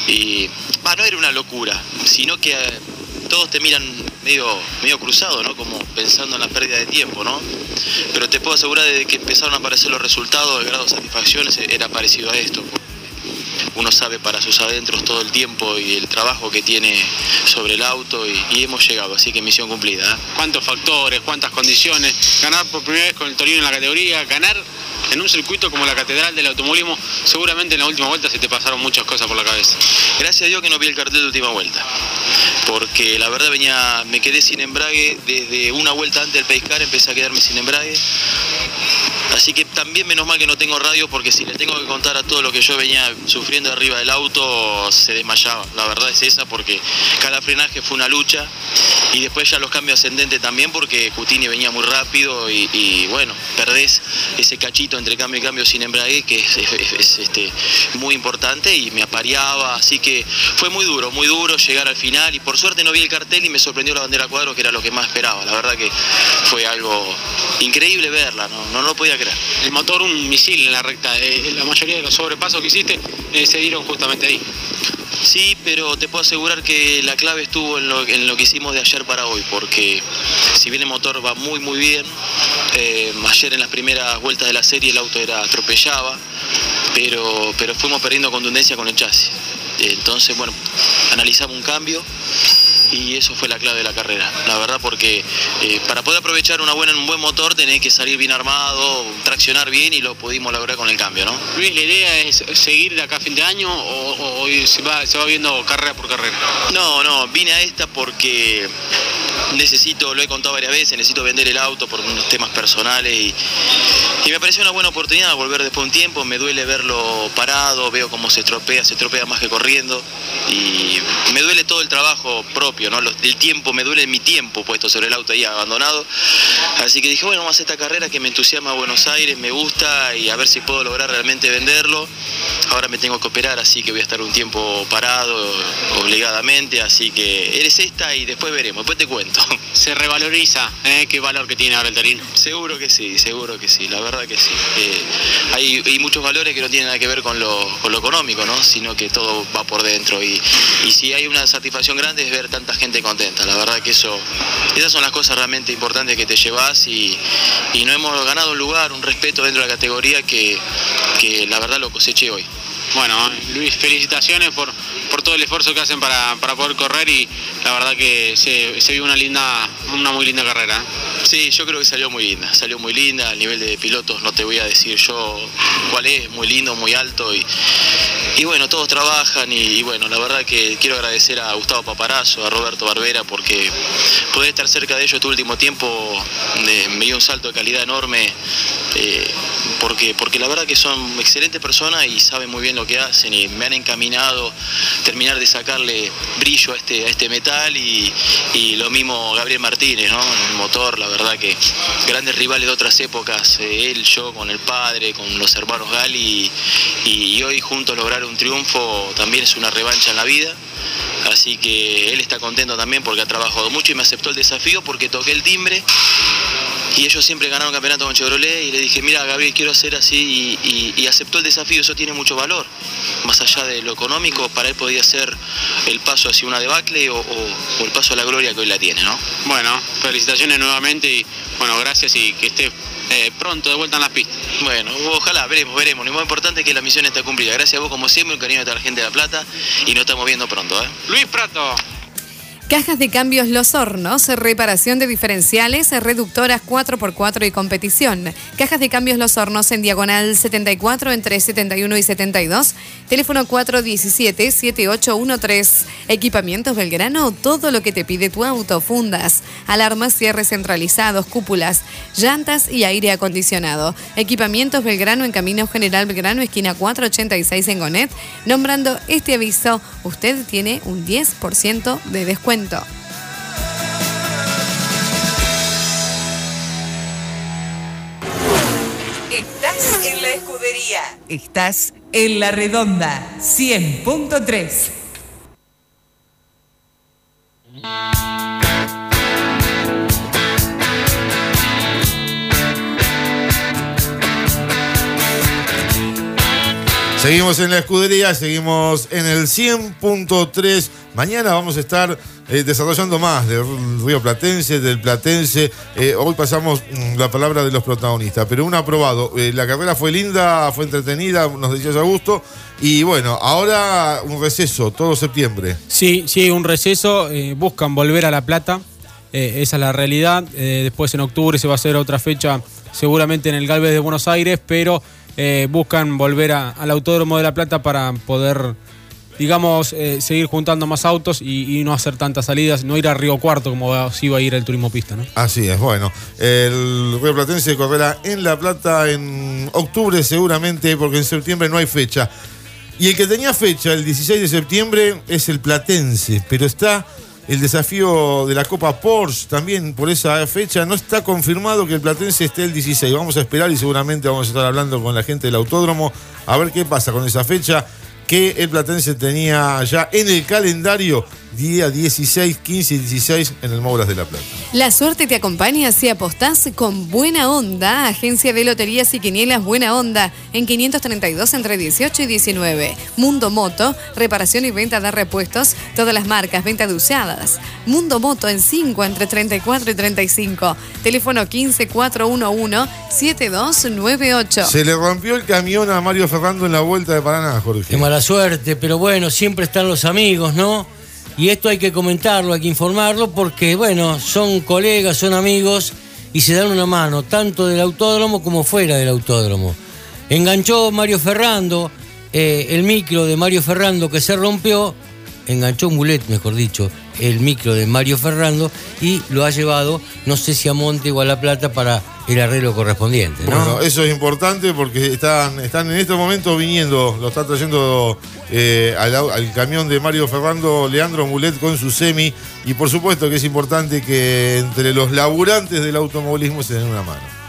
y bah, no era una locura, sino que eh, todos te miran medio, medio cruzado, ¿no? Como pensando en la pérdida de tiempo, ¿no? Pero te puedo asegurar de que empezaron a aparecer los resultados, el grado de satisfacción era parecido a esto. Uno sabe para sus adentros todo el tiempo y el trabajo que tiene sobre el auto y, y hemos llegado, así que misión cumplida. ¿eh? ¿Cuántos factores, cuántas condiciones? Ganar por primera vez con el Torino en la categoría, ganar en un circuito como la Catedral del Automovilismo, seguramente en la última vuelta se te pasaron muchas cosas por la cabeza. Gracias a Dios que no vi el cartel de última vuelta, porque la verdad venía, me quedé sin embrague desde una vuelta antes del pescar, empecé a quedarme sin embrague Así que también menos mal que no tengo radio porque si le tengo que contar a todo lo que yo venía sufriendo arriba del auto, se desmayaba. La verdad es esa porque cada frenaje fue una lucha y después ya los cambios ascendentes también porque Cutini venía muy rápido y, bueno, perdés ese cachito entre cambio y cambio sin embrague que es, es- es, este, muy importante y me apareaba, así que fue muy duro, muy duro llegar al final y por suerte no vi el cartel y me sorprendió la bandera cuadro que era lo que más esperaba. La verdad que fue algo increíble verla, no, no lo podía creer. El motor un misil en la recta. eh, la mayoría de los sobrepasos que hiciste eh, se dieron justamente ahí. Sí, pero te puedo asegurar que la clave estuvo en lo, que hicimos de ayer para hoy, porque si bien el motor va muy muy bien, eh, ayer en las primeras vueltas de la serie el auto era atropellaba, pero, pero fuimos perdiendo contundencia con el chasis. Entonces, bueno, analizamos un cambio y eso fue la clave de la carrera, la verdad, porque eh, para poder aprovechar una buena, un buen motor tenés que salir bien armado, traccionar bien y lo pudimos lograr con el cambio, ¿no? Luis, ¿la idea es seguir de acá a fin de año o, o se, va, se va viendo carrera por carrera? No, no, vine a esta porque necesito, lo he contado varias veces, necesito vender el auto por unos temas personales y, me pareció una buena oportunidad volver después de un tiempo, me duele verlo parado, veo cómo se estropea, se estropea más que corriendo y me duele todo el trabajo propio, ¿no? El tiempo, me duele mi tiempo puesto sobre el auto ahí abandonado, así que dije, bueno, vamos esta carrera que me entusiasma a Buenos Aires, me gusta y a ver si puedo lograr realmente venderlo. Ahora me tengo que operar, así que voy a estar un tiempo parado obligadamente, así que eres esta y después veremos, después te cuento. Se revaloriza, ¿eh? ¿Qué valor que tiene ahora el Torino? Seguro que sí, seguro que sí, la verdad que sí. Eh, hay, hay muchos valores que no tienen nada que ver con lo, con lo económico, ¿no? Sino que todo va por dentro y, y si hay una satisfacción grande es ver tanta gente contenta. La verdad que eso, esas son las cosas realmente importantes que te llevas y, y no hemos ganado un lugar, un respeto dentro de la categoría que, que la verdad lo coseché hoy. Bueno, Luis, felicitaciones por, por todo el esfuerzo que hacen para, para poder correr y la verdad que se, se vio una linda, una muy linda carrera. ¿eh? Sí, yo creo que salió muy linda, salió muy linda, a nivel de pilotos no te voy a decir yo cuál es, muy lindo, muy alto y, y bueno, todos trabajan y, bueno, la verdad que quiero agradecer a Gustavo Paparazzo, a Roberto Barbera porque poder estar cerca de ellos este último tiempo me dio un salto de calidad enorme eh, porque, porque la verdad que son excelentes personas y saben muy bien lo que hacen y me han encaminado terminar de sacarle brillo a este, a este metal y, lo mismo Gabriel Martínez, ¿no? El motor, la verdad que grandes rivales de otras épocas, eh, él, yo, con el padre, con los hermanos Gali y, y hoy juntos lograr un triunfo también es una revancha en la vida. Así que él está contento también porque ha trabajado mucho y me aceptó el desafío porque toqué el timbre y ellos siempre ganaron campeonato con Chevrolet y le dije, mira Gabriel, quiero hacer así y, y- y aceptó el desafío, eso tiene mucho valor. Más allá de lo económico, para él podía ser el paso hacia una debacle o, o- o el paso a la gloria que hoy la tiene, ¿no? Bueno, felicitaciones nuevamente y bueno, gracias y que esté eh, pronto de vuelta en las pistas. Bueno, ojalá, veremos, veremos. Lo más importante es que la misión está cumplida. Gracias a vos como siempre, el cariño de toda la gente de La Plata y nos estamos viendo pronto, ¿eh? Luis Prato. Cajas de cambios Los Hornos, reparación de diferenciales, reductoras 4x4 y competición. Cajas de cambios Los Hornos en diagonal 74 entre 71 y 72. Teléfono 417-7813. Equipamientos Belgrano, todo lo que te pide tu auto. Fundas, alarmas, cierres centralizados, cúpulas, llantas y aire acondicionado. Equipamientos Belgrano en Camino General Belgrano, esquina 486 en Gonet. Nombrando este aviso, usted tiene un 10% de descuento. Estás en la escudería. Estás en la redonda 100.3. Seguimos en la escudería, seguimos en el 100.3. Mañana vamos a estar eh, desarrollando más del Río Platense, del Platense. Eh, hoy pasamos mm, la palabra de los protagonistas, pero un aprobado. Eh, la carrera fue linda, fue entretenida, nos decías a gusto. Y bueno, ahora un receso, todo septiembre. Sí, sí, un receso. eh, buscan volver a La Plata. esa es la realidad. Después en octubre se va a hacer otra fecha, seguramente en el Galvez de Buenos Aires, pero buscan volver a- al Autódromo de La Plata para poder digamos, eh, seguir juntando más autos y, no hacer tantas salidas, no ir a Río Cuarto como si iba a ir el turismo pista, ¿no? Así es, bueno. El Río Platense correrá en La Plata en octubre seguramente, porque en septiembre no hay fecha. Y el que tenía fecha, el 16 de septiembre, es el Platense, pero está el desafío de la Copa Porsche también por esa fecha. No está confirmado que el Platense esté el 16. Vamos a esperar y seguramente vamos a estar hablando con la gente del autódromo a ver qué pasa con esa fecha que el Platense tenía ya en el calendario día 16, 15 y 16 en el Mouras de la Plata. La suerte te acompaña si apostás con Buena Onda, agencia de loterías y quinielas Buena Onda, en 532 entre 18 y 19. Mundo Moto, reparación y venta de repuestos, todas las marcas, venta de usadas. Mundo Moto en 5 entre 34 y 35. Teléfono 15411-7298. Se le rompió el camión a Mario Ferrando en la vuelta de Paraná, Jorge. Qué mala suerte, pero bueno, siempre están los amigos, ¿no? Y esto hay que comentarlo, hay que informarlo, porque bueno, son colegas, son amigos y se dan una mano, tanto del autódromo como fuera del autódromo. Enganchó Mario Ferrando, eh, el micro de Mario Ferrando que se rompió, enganchó un mulet, mejor dicho, el micro de Mario Ferrando y lo ha llevado, no sé si a Monte o a La Plata para el arreglo correspondiente. ¿no? Bueno, eso es importante porque están, están en estos momentos viniendo, lo está trayendo eh, al, al camión de Mario Ferrando Leandro Mulet con su semi y por supuesto que es importante que entre los laburantes del automovilismo se den una mano.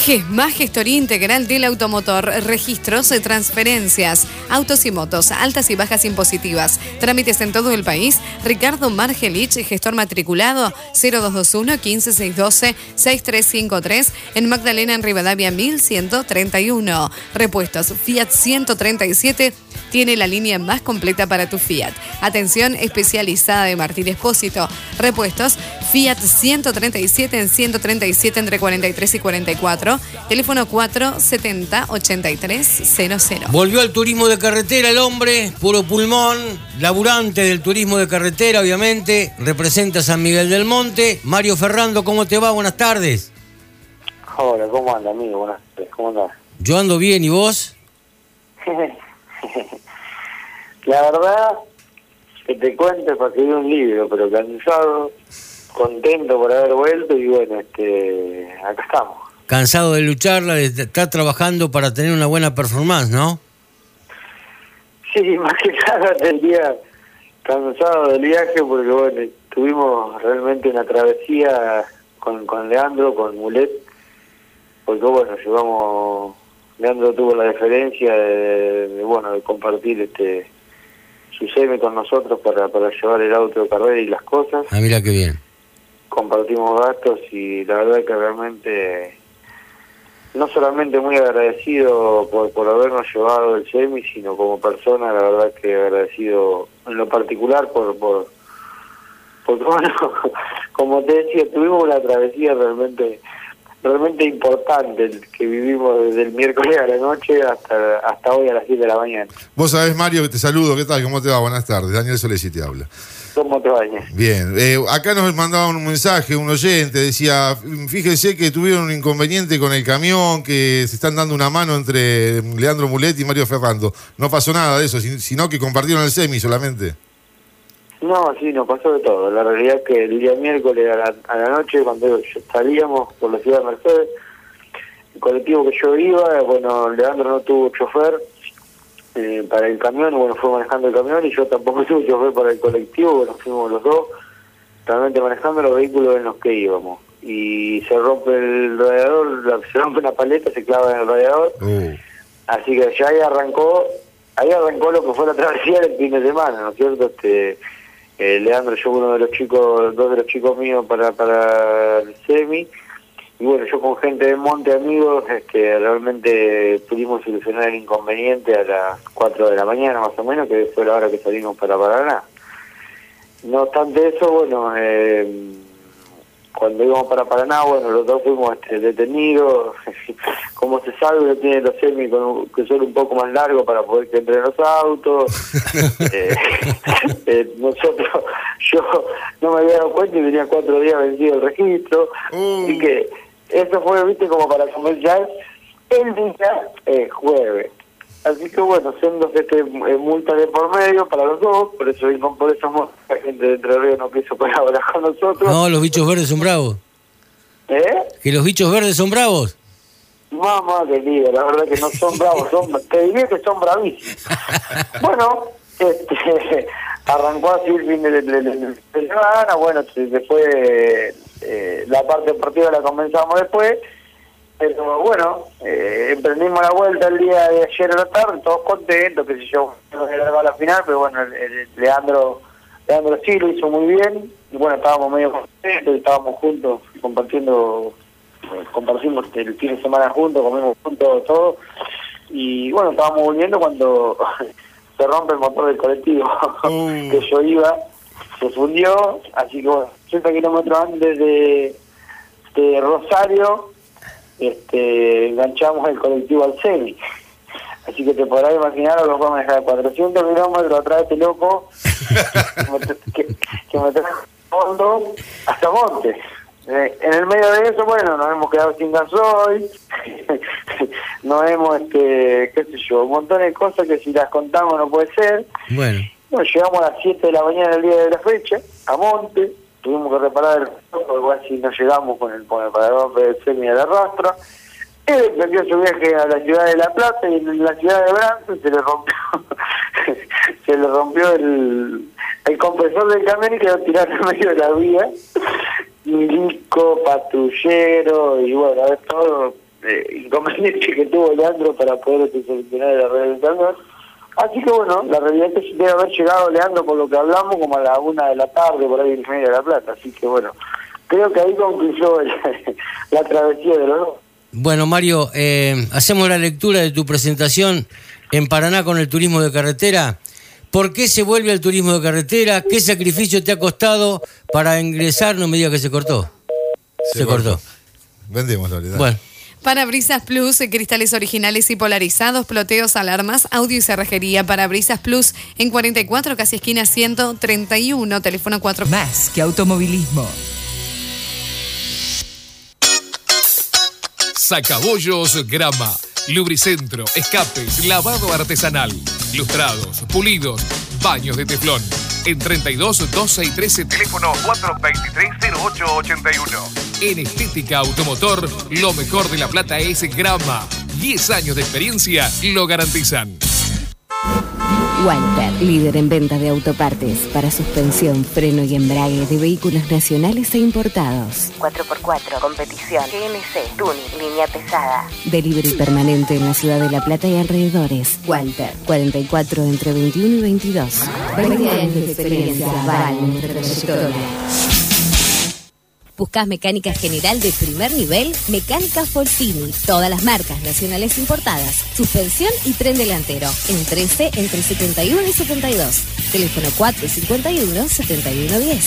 GESMA, gestoría integral del automotor, registros, eh, transferencias, autos y motos, altas y bajas impositivas, trámites en todo el país. Ricardo Margelich, gestor matriculado 0221 15612 6353 en Magdalena en Rivadavia 1131. Repuestos Fiat 137 tiene la línea más completa para tu Fiat. Atención especializada de Martín Espósito. Repuestos Fiat 137 en 137 entre 43 y 44. Teléfono 470-8300. Volvió al turismo de carretera el hombre, puro pulmón, laburante del turismo de carretera, obviamente, representa San Miguel del Monte. Mario Ferrando, ¿cómo te va? Buenas tardes. Hola, ¿cómo anda, amigo? Buenas tardes, ¿cómo andás? Yo ando bien, ¿y vos? La verdad, que te cuento para escribir un libro, pero cansado, contento por haber vuelto y bueno, este, acá estamos. Cansado de lucharla, de estar trabajando para tener una buena performance, ¿no? Sí, más que nada tendría cansado del viaje porque bueno, tuvimos realmente una travesía con, con Leandro, con Mulet, porque bueno, llevamos, Leandro tuvo la deferencia de, de, bueno, de compartir este su semi con nosotros para, para llevar el auto de carrera y las cosas. Ah, mira qué bien. compartimos gastos y la verdad que realmente no solamente muy agradecido por, por habernos llevado el semi, sino como persona, la verdad que agradecido en lo particular por, por porque bueno, como te decía, tuvimos una travesía realmente realmente importante el que vivimos desde el miércoles a la noche hasta hasta hoy a las 7 de la mañana. Vos sabés, Mario, que te saludo. ¿Qué tal? ¿Cómo te va? Buenas tardes. Daniel Solesi te habla. ¿Cómo te? Bien, eh, acá nos mandaban un mensaje, un oyente, decía, fíjense que tuvieron un inconveniente con el camión, que se están dando una mano entre Leandro Mulet y Mario Ferrando. No pasó nada de eso, sin- sino que compartieron el semi solamente. No, sí, nos pasó de todo. La realidad es que el día miércoles a la, a la noche, cuando salíamos por la ciudad de Mercedes, el colectivo que yo iba, bueno, Leandro no tuvo chofer eh, para el camión, bueno, fue manejando el camión y yo tampoco tuve chofer para el colectivo, bueno, fuimos los dos realmente manejando los vehículos en los que íbamos. Y se rompe el radiador, la- se rompe una paleta, se clava en el radiador, Así que ya ahí arrancó, ahí arrancó lo que fue la travesía del fin de semana, ¿no es cierto? Este, eh, Leandro yo uno de los chicos, dos de los chicos míos para, para el semi, y bueno, yo con gente de Monte Amigos, este, realmente pudimos solucionar el inconveniente a las 4 de la mañana más o menos, que fue la hora que salimos para Paraná. No obstante eso, bueno, eh, cuando íbamos para Paraná, bueno, los dos fuimos este, detenidos. Como se sabe, uno tiene los semi con un- que son un poco más largos para poder que entren los autos. Eh, eh, nosotros, yo no me había dado cuenta y tenía cuatro días vencido el registro. Así que eso fue, viste, como para comenzar el día eh, jueves. Así que bueno, siendo que este, eh, multa de por medio para los dos, por eso por eso la gente de Entre Ríos no quiso colaborar con nosotros. No, los bichos verdes son bravos. ¿Eh? Que los bichos verdes son bravos. Mamá querida, la verdad que no son bravos, son, te diría que son bravísimos. bueno, este, arrancó así el fin de, semana, bueno, después eh, la parte deportiva la comenzamos después, pero bueno, eh, emprendimos la vuelta el día de ayer a la tarde, todos contentos, que sé yo, a la final, pero bueno, el- el- Leandro, Leandro sí lo hizo muy bien, y bueno, estábamos medio contentos, estábamos juntos compartiendo eh, compartimos el fin de semana juntos, comimos juntos todo, y bueno, estábamos volviendo cuando se rompe el motor del colectivo que yo iba, se fundió, así que bueno, 80 kilómetros antes de, de Rosario, este, enganchamos el colectivo al CENI. Así que te podrás imaginar, lo vamos a dejar 400 kilómetros atrás de este loco que que, me fondo hasta Monte. Eh, en el medio de eso, bueno, nos hemos quedado sin gasoil, nos hemos, este, qué sé yo, un montón de cosas que si las contamos no puede ser. Bueno. Bueno, llegamos a las 7 de la mañana del día de la fecha, a Monte, tuvimos que reparar el porque igual si no llegamos con el, con el parador del semi a la rastra. Él emprendió su viaje a la ciudad de La Plata y en la ciudad de Branson se le rompió se le rompió el, el compresor del camión y quedó tirado en medio de la vía. Milico, patrullero y bueno, ver todo eh, inconveniente que tuvo Leandro para poder solucionar del camión. Así que bueno, la realidad es que debe haber llegado Leandro por lo que hablamos como a la una de la tarde, por ahí en medio de la plata. Así que bueno, creo que ahí concluyó el- la travesía de los dos. Bueno, Mario, eh, hacemos la lectura de tu presentación en Paraná con el turismo de carretera. ¿Por qué se vuelve al turismo de carretera? ¿Qué sacrificio te ha costado para ingresar? No me digas que se cortó. Se, cortó. Vendemos, Lore, dale. Bueno. Parabrisas Plus, cristales originales y polarizados, ploteos, alarmas, audio y cerrajería. Parabrisas Plus en 44, casi esquina 131, teléfono 4. Más que automovilismo. Sacabollos Grama. Lubricentro, escapes, lavado artesanal, lustrados, pulidos, baños de teflón. En 32 12 y 13, teléfono 423 0881. En Estética Automotor, lo mejor de la plata es Grama. 10 años de experiencia lo garantizan. Walter, líder en venta de autopartes para suspensión, freno y embrague de vehículos nacionales e importados. 4x4, competición, GNC, tuning, línea pesada. Delivery permanente en la ciudad de La Plata y alrededores. Walter, 44 entre 21 y 22. 20 años de experiencia nuestra trayectoria. ¿Buscas mecánica general de primer nivel? Mecánica Fortini. Todas las marcas nacionales importadas. Suspensión y tren delantero. En 13, entre 71 y 72. Teléfono 451-7110.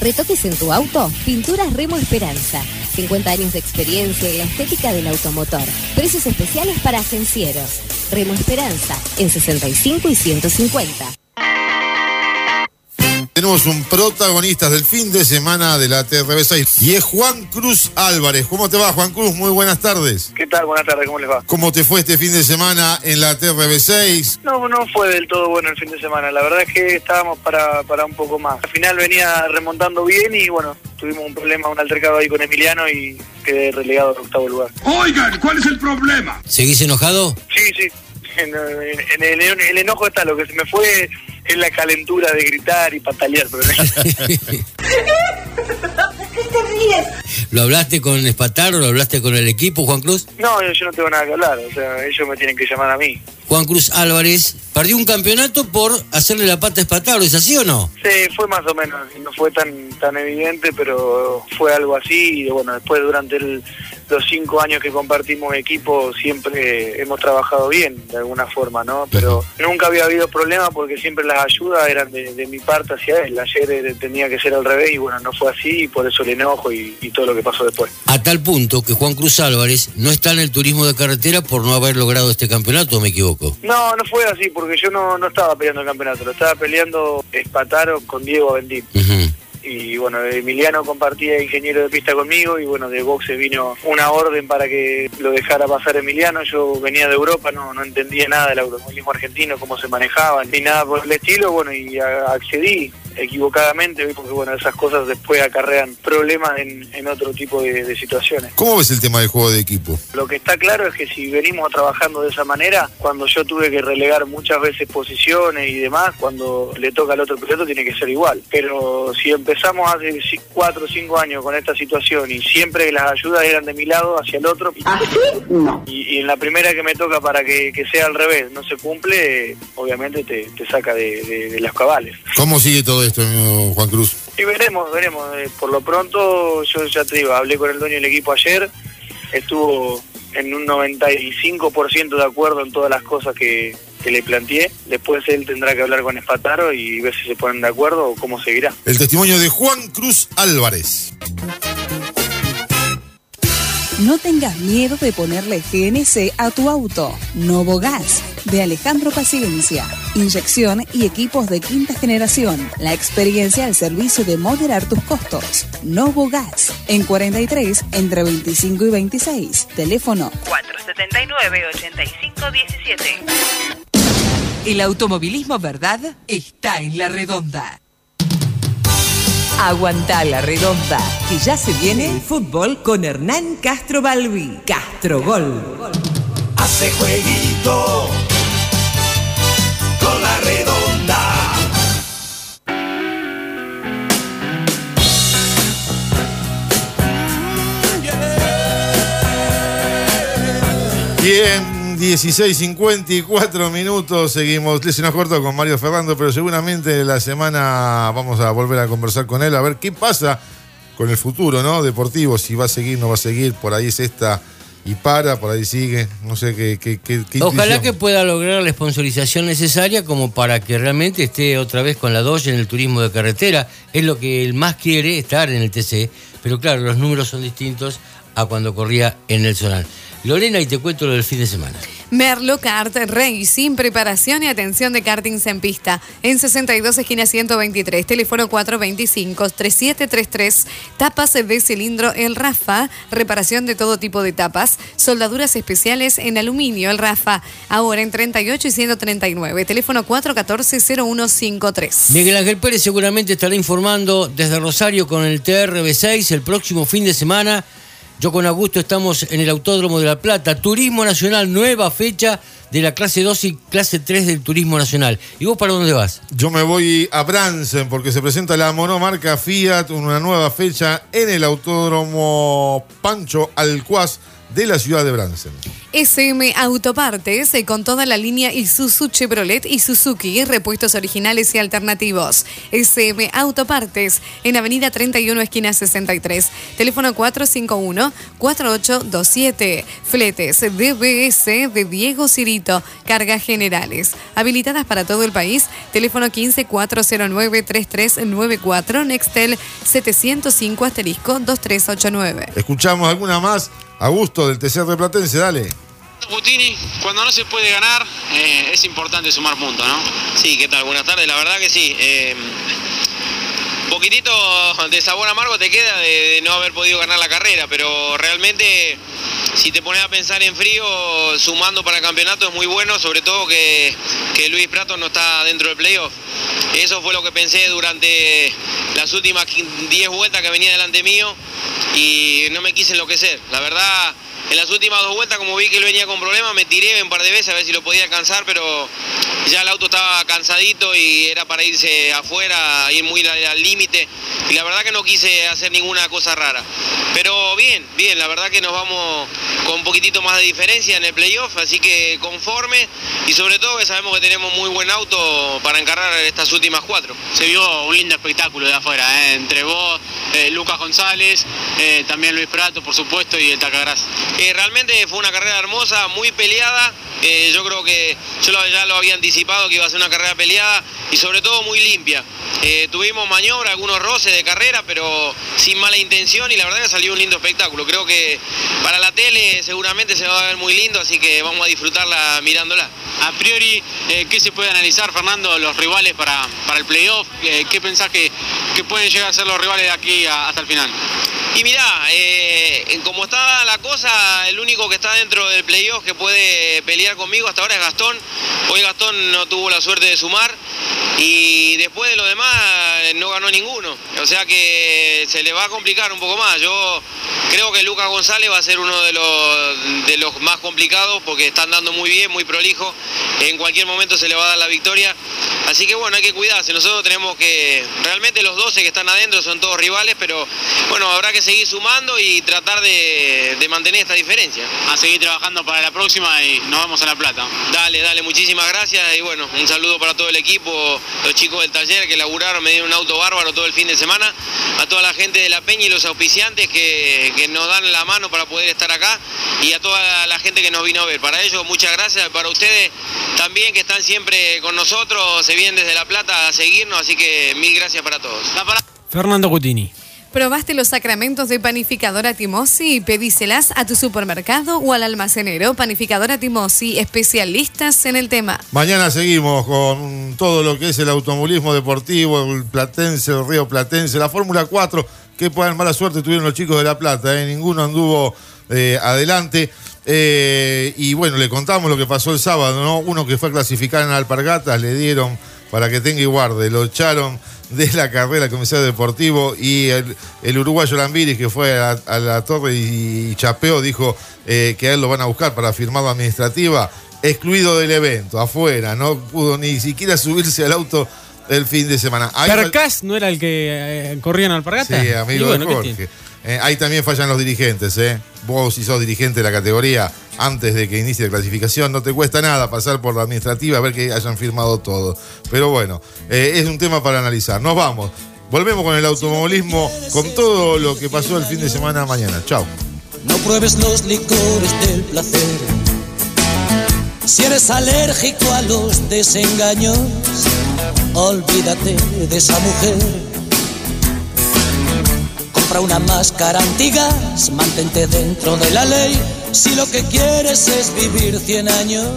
¿Retoques en tu auto? Pinturas Remo Esperanza. 50 años de experiencia en la estética del automotor. Precios especiales para agencieros. Remo Esperanza. En 65 y 150. Tenemos un protagonista del fin de semana de la TRB6 y es Juan Cruz Álvarez. ¿Cómo te va, Juan Cruz? Muy buenas tardes. ¿Qué tal? Buenas tardes, ¿cómo les va? ¿Cómo te fue este fin de semana en la TRB6? No, no fue del todo bueno el fin de semana. La verdad es que estábamos para, para un poco más. Al final venía remontando bien y bueno, tuvimos un problema, un altercado ahí con Emiliano y quedé relegado al octavo lugar. Oigan, ¿cuál es el problema? ¿Seguís enojado? Sí, sí. En, en el, en el enojo está, lo que se me fue es la calentura de gritar y patalear. Pero ¿Lo hablaste con Espataro? ¿Lo hablaste con el equipo, Juan Cruz? no, yo no tengo nada que hablar. O sea, ellos me tienen que llamar a mí. Juan Cruz Álvarez perdió un campeonato por hacerle la pata a Espataro, ¿es así o no? Sí, fue más o menos, no fue tan tan evidente, pero fue algo así. Y bueno, después durante el- los cinco años que compartimos equipo siempre hemos trabajado bien, de alguna forma, ¿no? Pero nunca había habido problema porque siempre las ayudas eran de, de mi parte hacia él. Ayer tenía que ser al revés y bueno, no fue así y por eso el enojo y, y todo lo que pasó después. A tal punto que Juan Cruz Álvarez no está en el turismo de carretera por no haber logrado este campeonato, ¿o me equivoco? No, no fue así porque yo no, no estaba peleando el campeonato, lo estaba peleando Espataro con Diego Avendín. Y y bueno, Emiliano compartía ingeniero de pista conmigo y bueno, de boxe vino una orden para que lo dejara pasar Emiliano. Yo venía de Europa, no, no entendía nada del automovilismo argentino, cómo se manejaba, ni nada por el estilo, bueno, y accedí equivocadamente, porque bueno, esas cosas después acarrean problemas en, en otro tipo de, de situaciones. ¿Cómo ves el tema del juego de equipo? Lo que está claro es que si venimos trabajando de esa manera, cuando yo tuve que relegar muchas veces posiciones y demás, cuando le toca al otro piloto tiene que ser igual. Pero si empezamos hace ci- cuatro o cinco años con esta situación y siempre las ayudas eran de mi lado hacia el otro, y, y en la primera que me toca para que, que sea al revés no se cumple, obviamente te, te saca de, de- de las cabales. ¿Cómo sigue todo esto, amigo Juan Cruz? Y veremos, veremos. Eh, por lo pronto, yo ya te digo, hablé con el dueño del equipo ayer, estuvo en un 95% de acuerdo en todas las cosas que, que le planteé. Después él tendrá que hablar con Espataro y ver si se ponen de acuerdo o cómo seguirá. El testimonio de Juan Cruz Álvarez. No tengas miedo de ponerle GNC a tu auto. Novo Gas, de Alejandro Paciencia. Inyección y equipos de quinta generación. La experiencia al servicio de moderar tus costos. Novo Gas, en 43, entre 25 y 26. Teléfono 479-8517. El automovilismo verdad está en la redonda. Aguanta la redonda, que ya se viene el fútbol con Hernán Castro Balbi. Castro Gol. Hace jueguito con la redonda. Bien, 16.54 minutos, seguimos. Se nos cortó con Mario Fernando, pero seguramente la semana vamos a volver a conversar con él, a ver qué pasa con el futuro, ¿no? Deportivo, si va a seguir, no va a seguir, por ahí es esta y para, por ahí sigue, no sé qué, qué, qué, qué Ojalá intuición. que pueda lograr la sponsorización necesaria como para que realmente esté otra vez con la Dodge en el turismo de carretera. Es lo que él más quiere, estar en el TC. Pero claro, los números son distintos a cuando corría en el Zonal. Lorena, y te cuento lo del fin de semana. Merlo Kart Racing, preparación y atención de kartings en pista. En 62 esquina 123, teléfono 425-3733, tapas de cilindro El Rafa, reparación de todo tipo de tapas, soldaduras especiales en aluminio El Rafa, ahora en 38 y 139, teléfono 414-0153. Miguel Ángel Pérez seguramente estará informando desde Rosario con el TRB6 el próximo fin de semana. Yo con Augusto estamos en el Autódromo de La Plata, Turismo Nacional, nueva fecha de la clase 2 y clase 3 del Turismo Nacional. ¿Y vos para dónde vas? Yo me voy a Bransen porque se presenta la monomarca Fiat, una nueva fecha en el Autódromo Pancho Alcuaz de la ciudad de Bransen. SM Autopartes eh, con toda la línea Isuzu Chevrolet y Suzuki, repuestos originales y alternativos. SM Autopartes en Avenida 31 esquina 63, teléfono 451-4827. Fletes DBS de Diego Cirito, cargas generales. Habilitadas para todo el país, teléfono 15-409-3394, Nextel 705 asterisco 2389. Escuchamos alguna más. Augusto del TCR Platense, dale. Putini, cuando no se puede ganar, eh, es importante sumar puntos, ¿no? Sí, ¿qué tal? Buenas tardes. La verdad que sí. eh, poquitito de sabor amargo te queda de, de no haber podido ganar la carrera, pero realmente si te pones a pensar en frío, sumando para el campeonato es muy bueno, sobre todo que, que Luis Prato no está dentro del playoff. Eso fue lo que pensé durante las últimas 10 vueltas que venía delante mío y no me quise enloquecer. La verdad, en las últimas dos vueltas, como vi que él venía con problemas, me tiré un par de veces a ver si lo podía alcanzar, pero ya el auto estaba cansadito y era para irse afuera, ir muy al límite. Y la verdad que no quise hacer ninguna cosa rara. Pero bien, bien, la verdad que nos vamos con un poquitito más de diferencia en el playoff, así que conforme y sobre todo que sabemos que tenemos muy buen auto para encargar estas últimas cuatro. Se vio un lindo espectáculo de afuera, ¿eh? entre vos, eh, Lucas González, eh, también Luis Prato, por supuesto, y el Tacagras. Eh, realmente fue una carrera hermosa, muy peleada. Eh, yo creo que yo ya lo había anticipado que iba a ser una carrera peleada y sobre todo muy limpia. Eh, tuvimos maniobra, algunos roces de carrera, pero sin mala intención y la verdad que salió un lindo espectáculo. Creo que para la tele seguramente se va a ver muy lindo, así que vamos a disfrutarla mirándola. A priori, eh, ¿qué se puede analizar, Fernando, los rivales para, para el playoff? Eh, ¿Qué pensás que, que pueden llegar a ser los rivales de aquí hasta el final? Y mirá, eh, como está la cosa, el único que está dentro del playoff que puede pelear conmigo hasta ahora es Gastón. Hoy Gastón no tuvo la suerte de sumar y después de lo demás no ganó ninguno. O sea que se le va a complicar un poco más. Yo creo que Lucas González va a ser uno de los, de los más complicados porque está andando muy bien, muy prolijo. En cualquier momento se le va a dar la victoria. Así que bueno, hay que cuidarse. Nosotros tenemos que, realmente los 12 que están adentro son todos rivales, pero bueno, habrá que seguir sumando y tratar de, de mantener esta diferencia. A seguir trabajando para la próxima y nos vemos en La Plata. Dale, dale, muchísimas gracias y bueno, un saludo para todo el equipo, los chicos del taller que laburaron, me dieron un auto bárbaro todo el fin de semana, a toda la gente de La Peña y los auspiciantes que, que nos dan la mano para poder estar acá y a toda la gente que nos vino a ver. Para ellos, muchas gracias, para ustedes también que están siempre con nosotros, se vienen desde La Plata a seguirnos, así que mil gracias para todos. Fernando Cutini. ¿Probaste los sacramentos de panificadora Timosi? Pedíselas a tu supermercado o al almacenero. Panificadora Timosi, especialistas en el tema. Mañana seguimos con todo lo que es el automovilismo deportivo, el Platense, el Río Platense, la Fórmula 4, que por mala suerte tuvieron los chicos de La Plata, ¿eh? ninguno anduvo eh, adelante. Eh, y bueno, le contamos lo que pasó el sábado, ¿no? Uno que fue a clasificar en Alpargatas, le dieron para que tenga y guarde, lo echaron de la carrera comisario deportivo y el, el uruguayo Lambiris que fue a, a la torre y, chapeó, dijo eh, que a él lo van a buscar para firmarlo administrativa, excluido del evento, afuera, no pudo ni siquiera subirse al auto el fin de semana. Ahí Percas no era el que eh, corría en Alpargata. Sí, amigo Y bueno, de ¿qué Jorge. Eh, ahí también fallan los dirigentes, ¿eh? Vos, si sos dirigente de la categoría, antes de que inicie la clasificación, no te cuesta nada pasar por la administrativa a ver que hayan firmado todo. Pero bueno, eh, es un tema para analizar. Nos vamos. Volvemos con el automovilismo, con todo lo que pasó el fin de semana mañana. Chao. No pruebes los licores del placer. Si eres alérgico a los desengaños, olvídate de esa mujer. Compra una máscara antigas, mantente dentro de la ley. Si lo que quieres es vivir 100 años.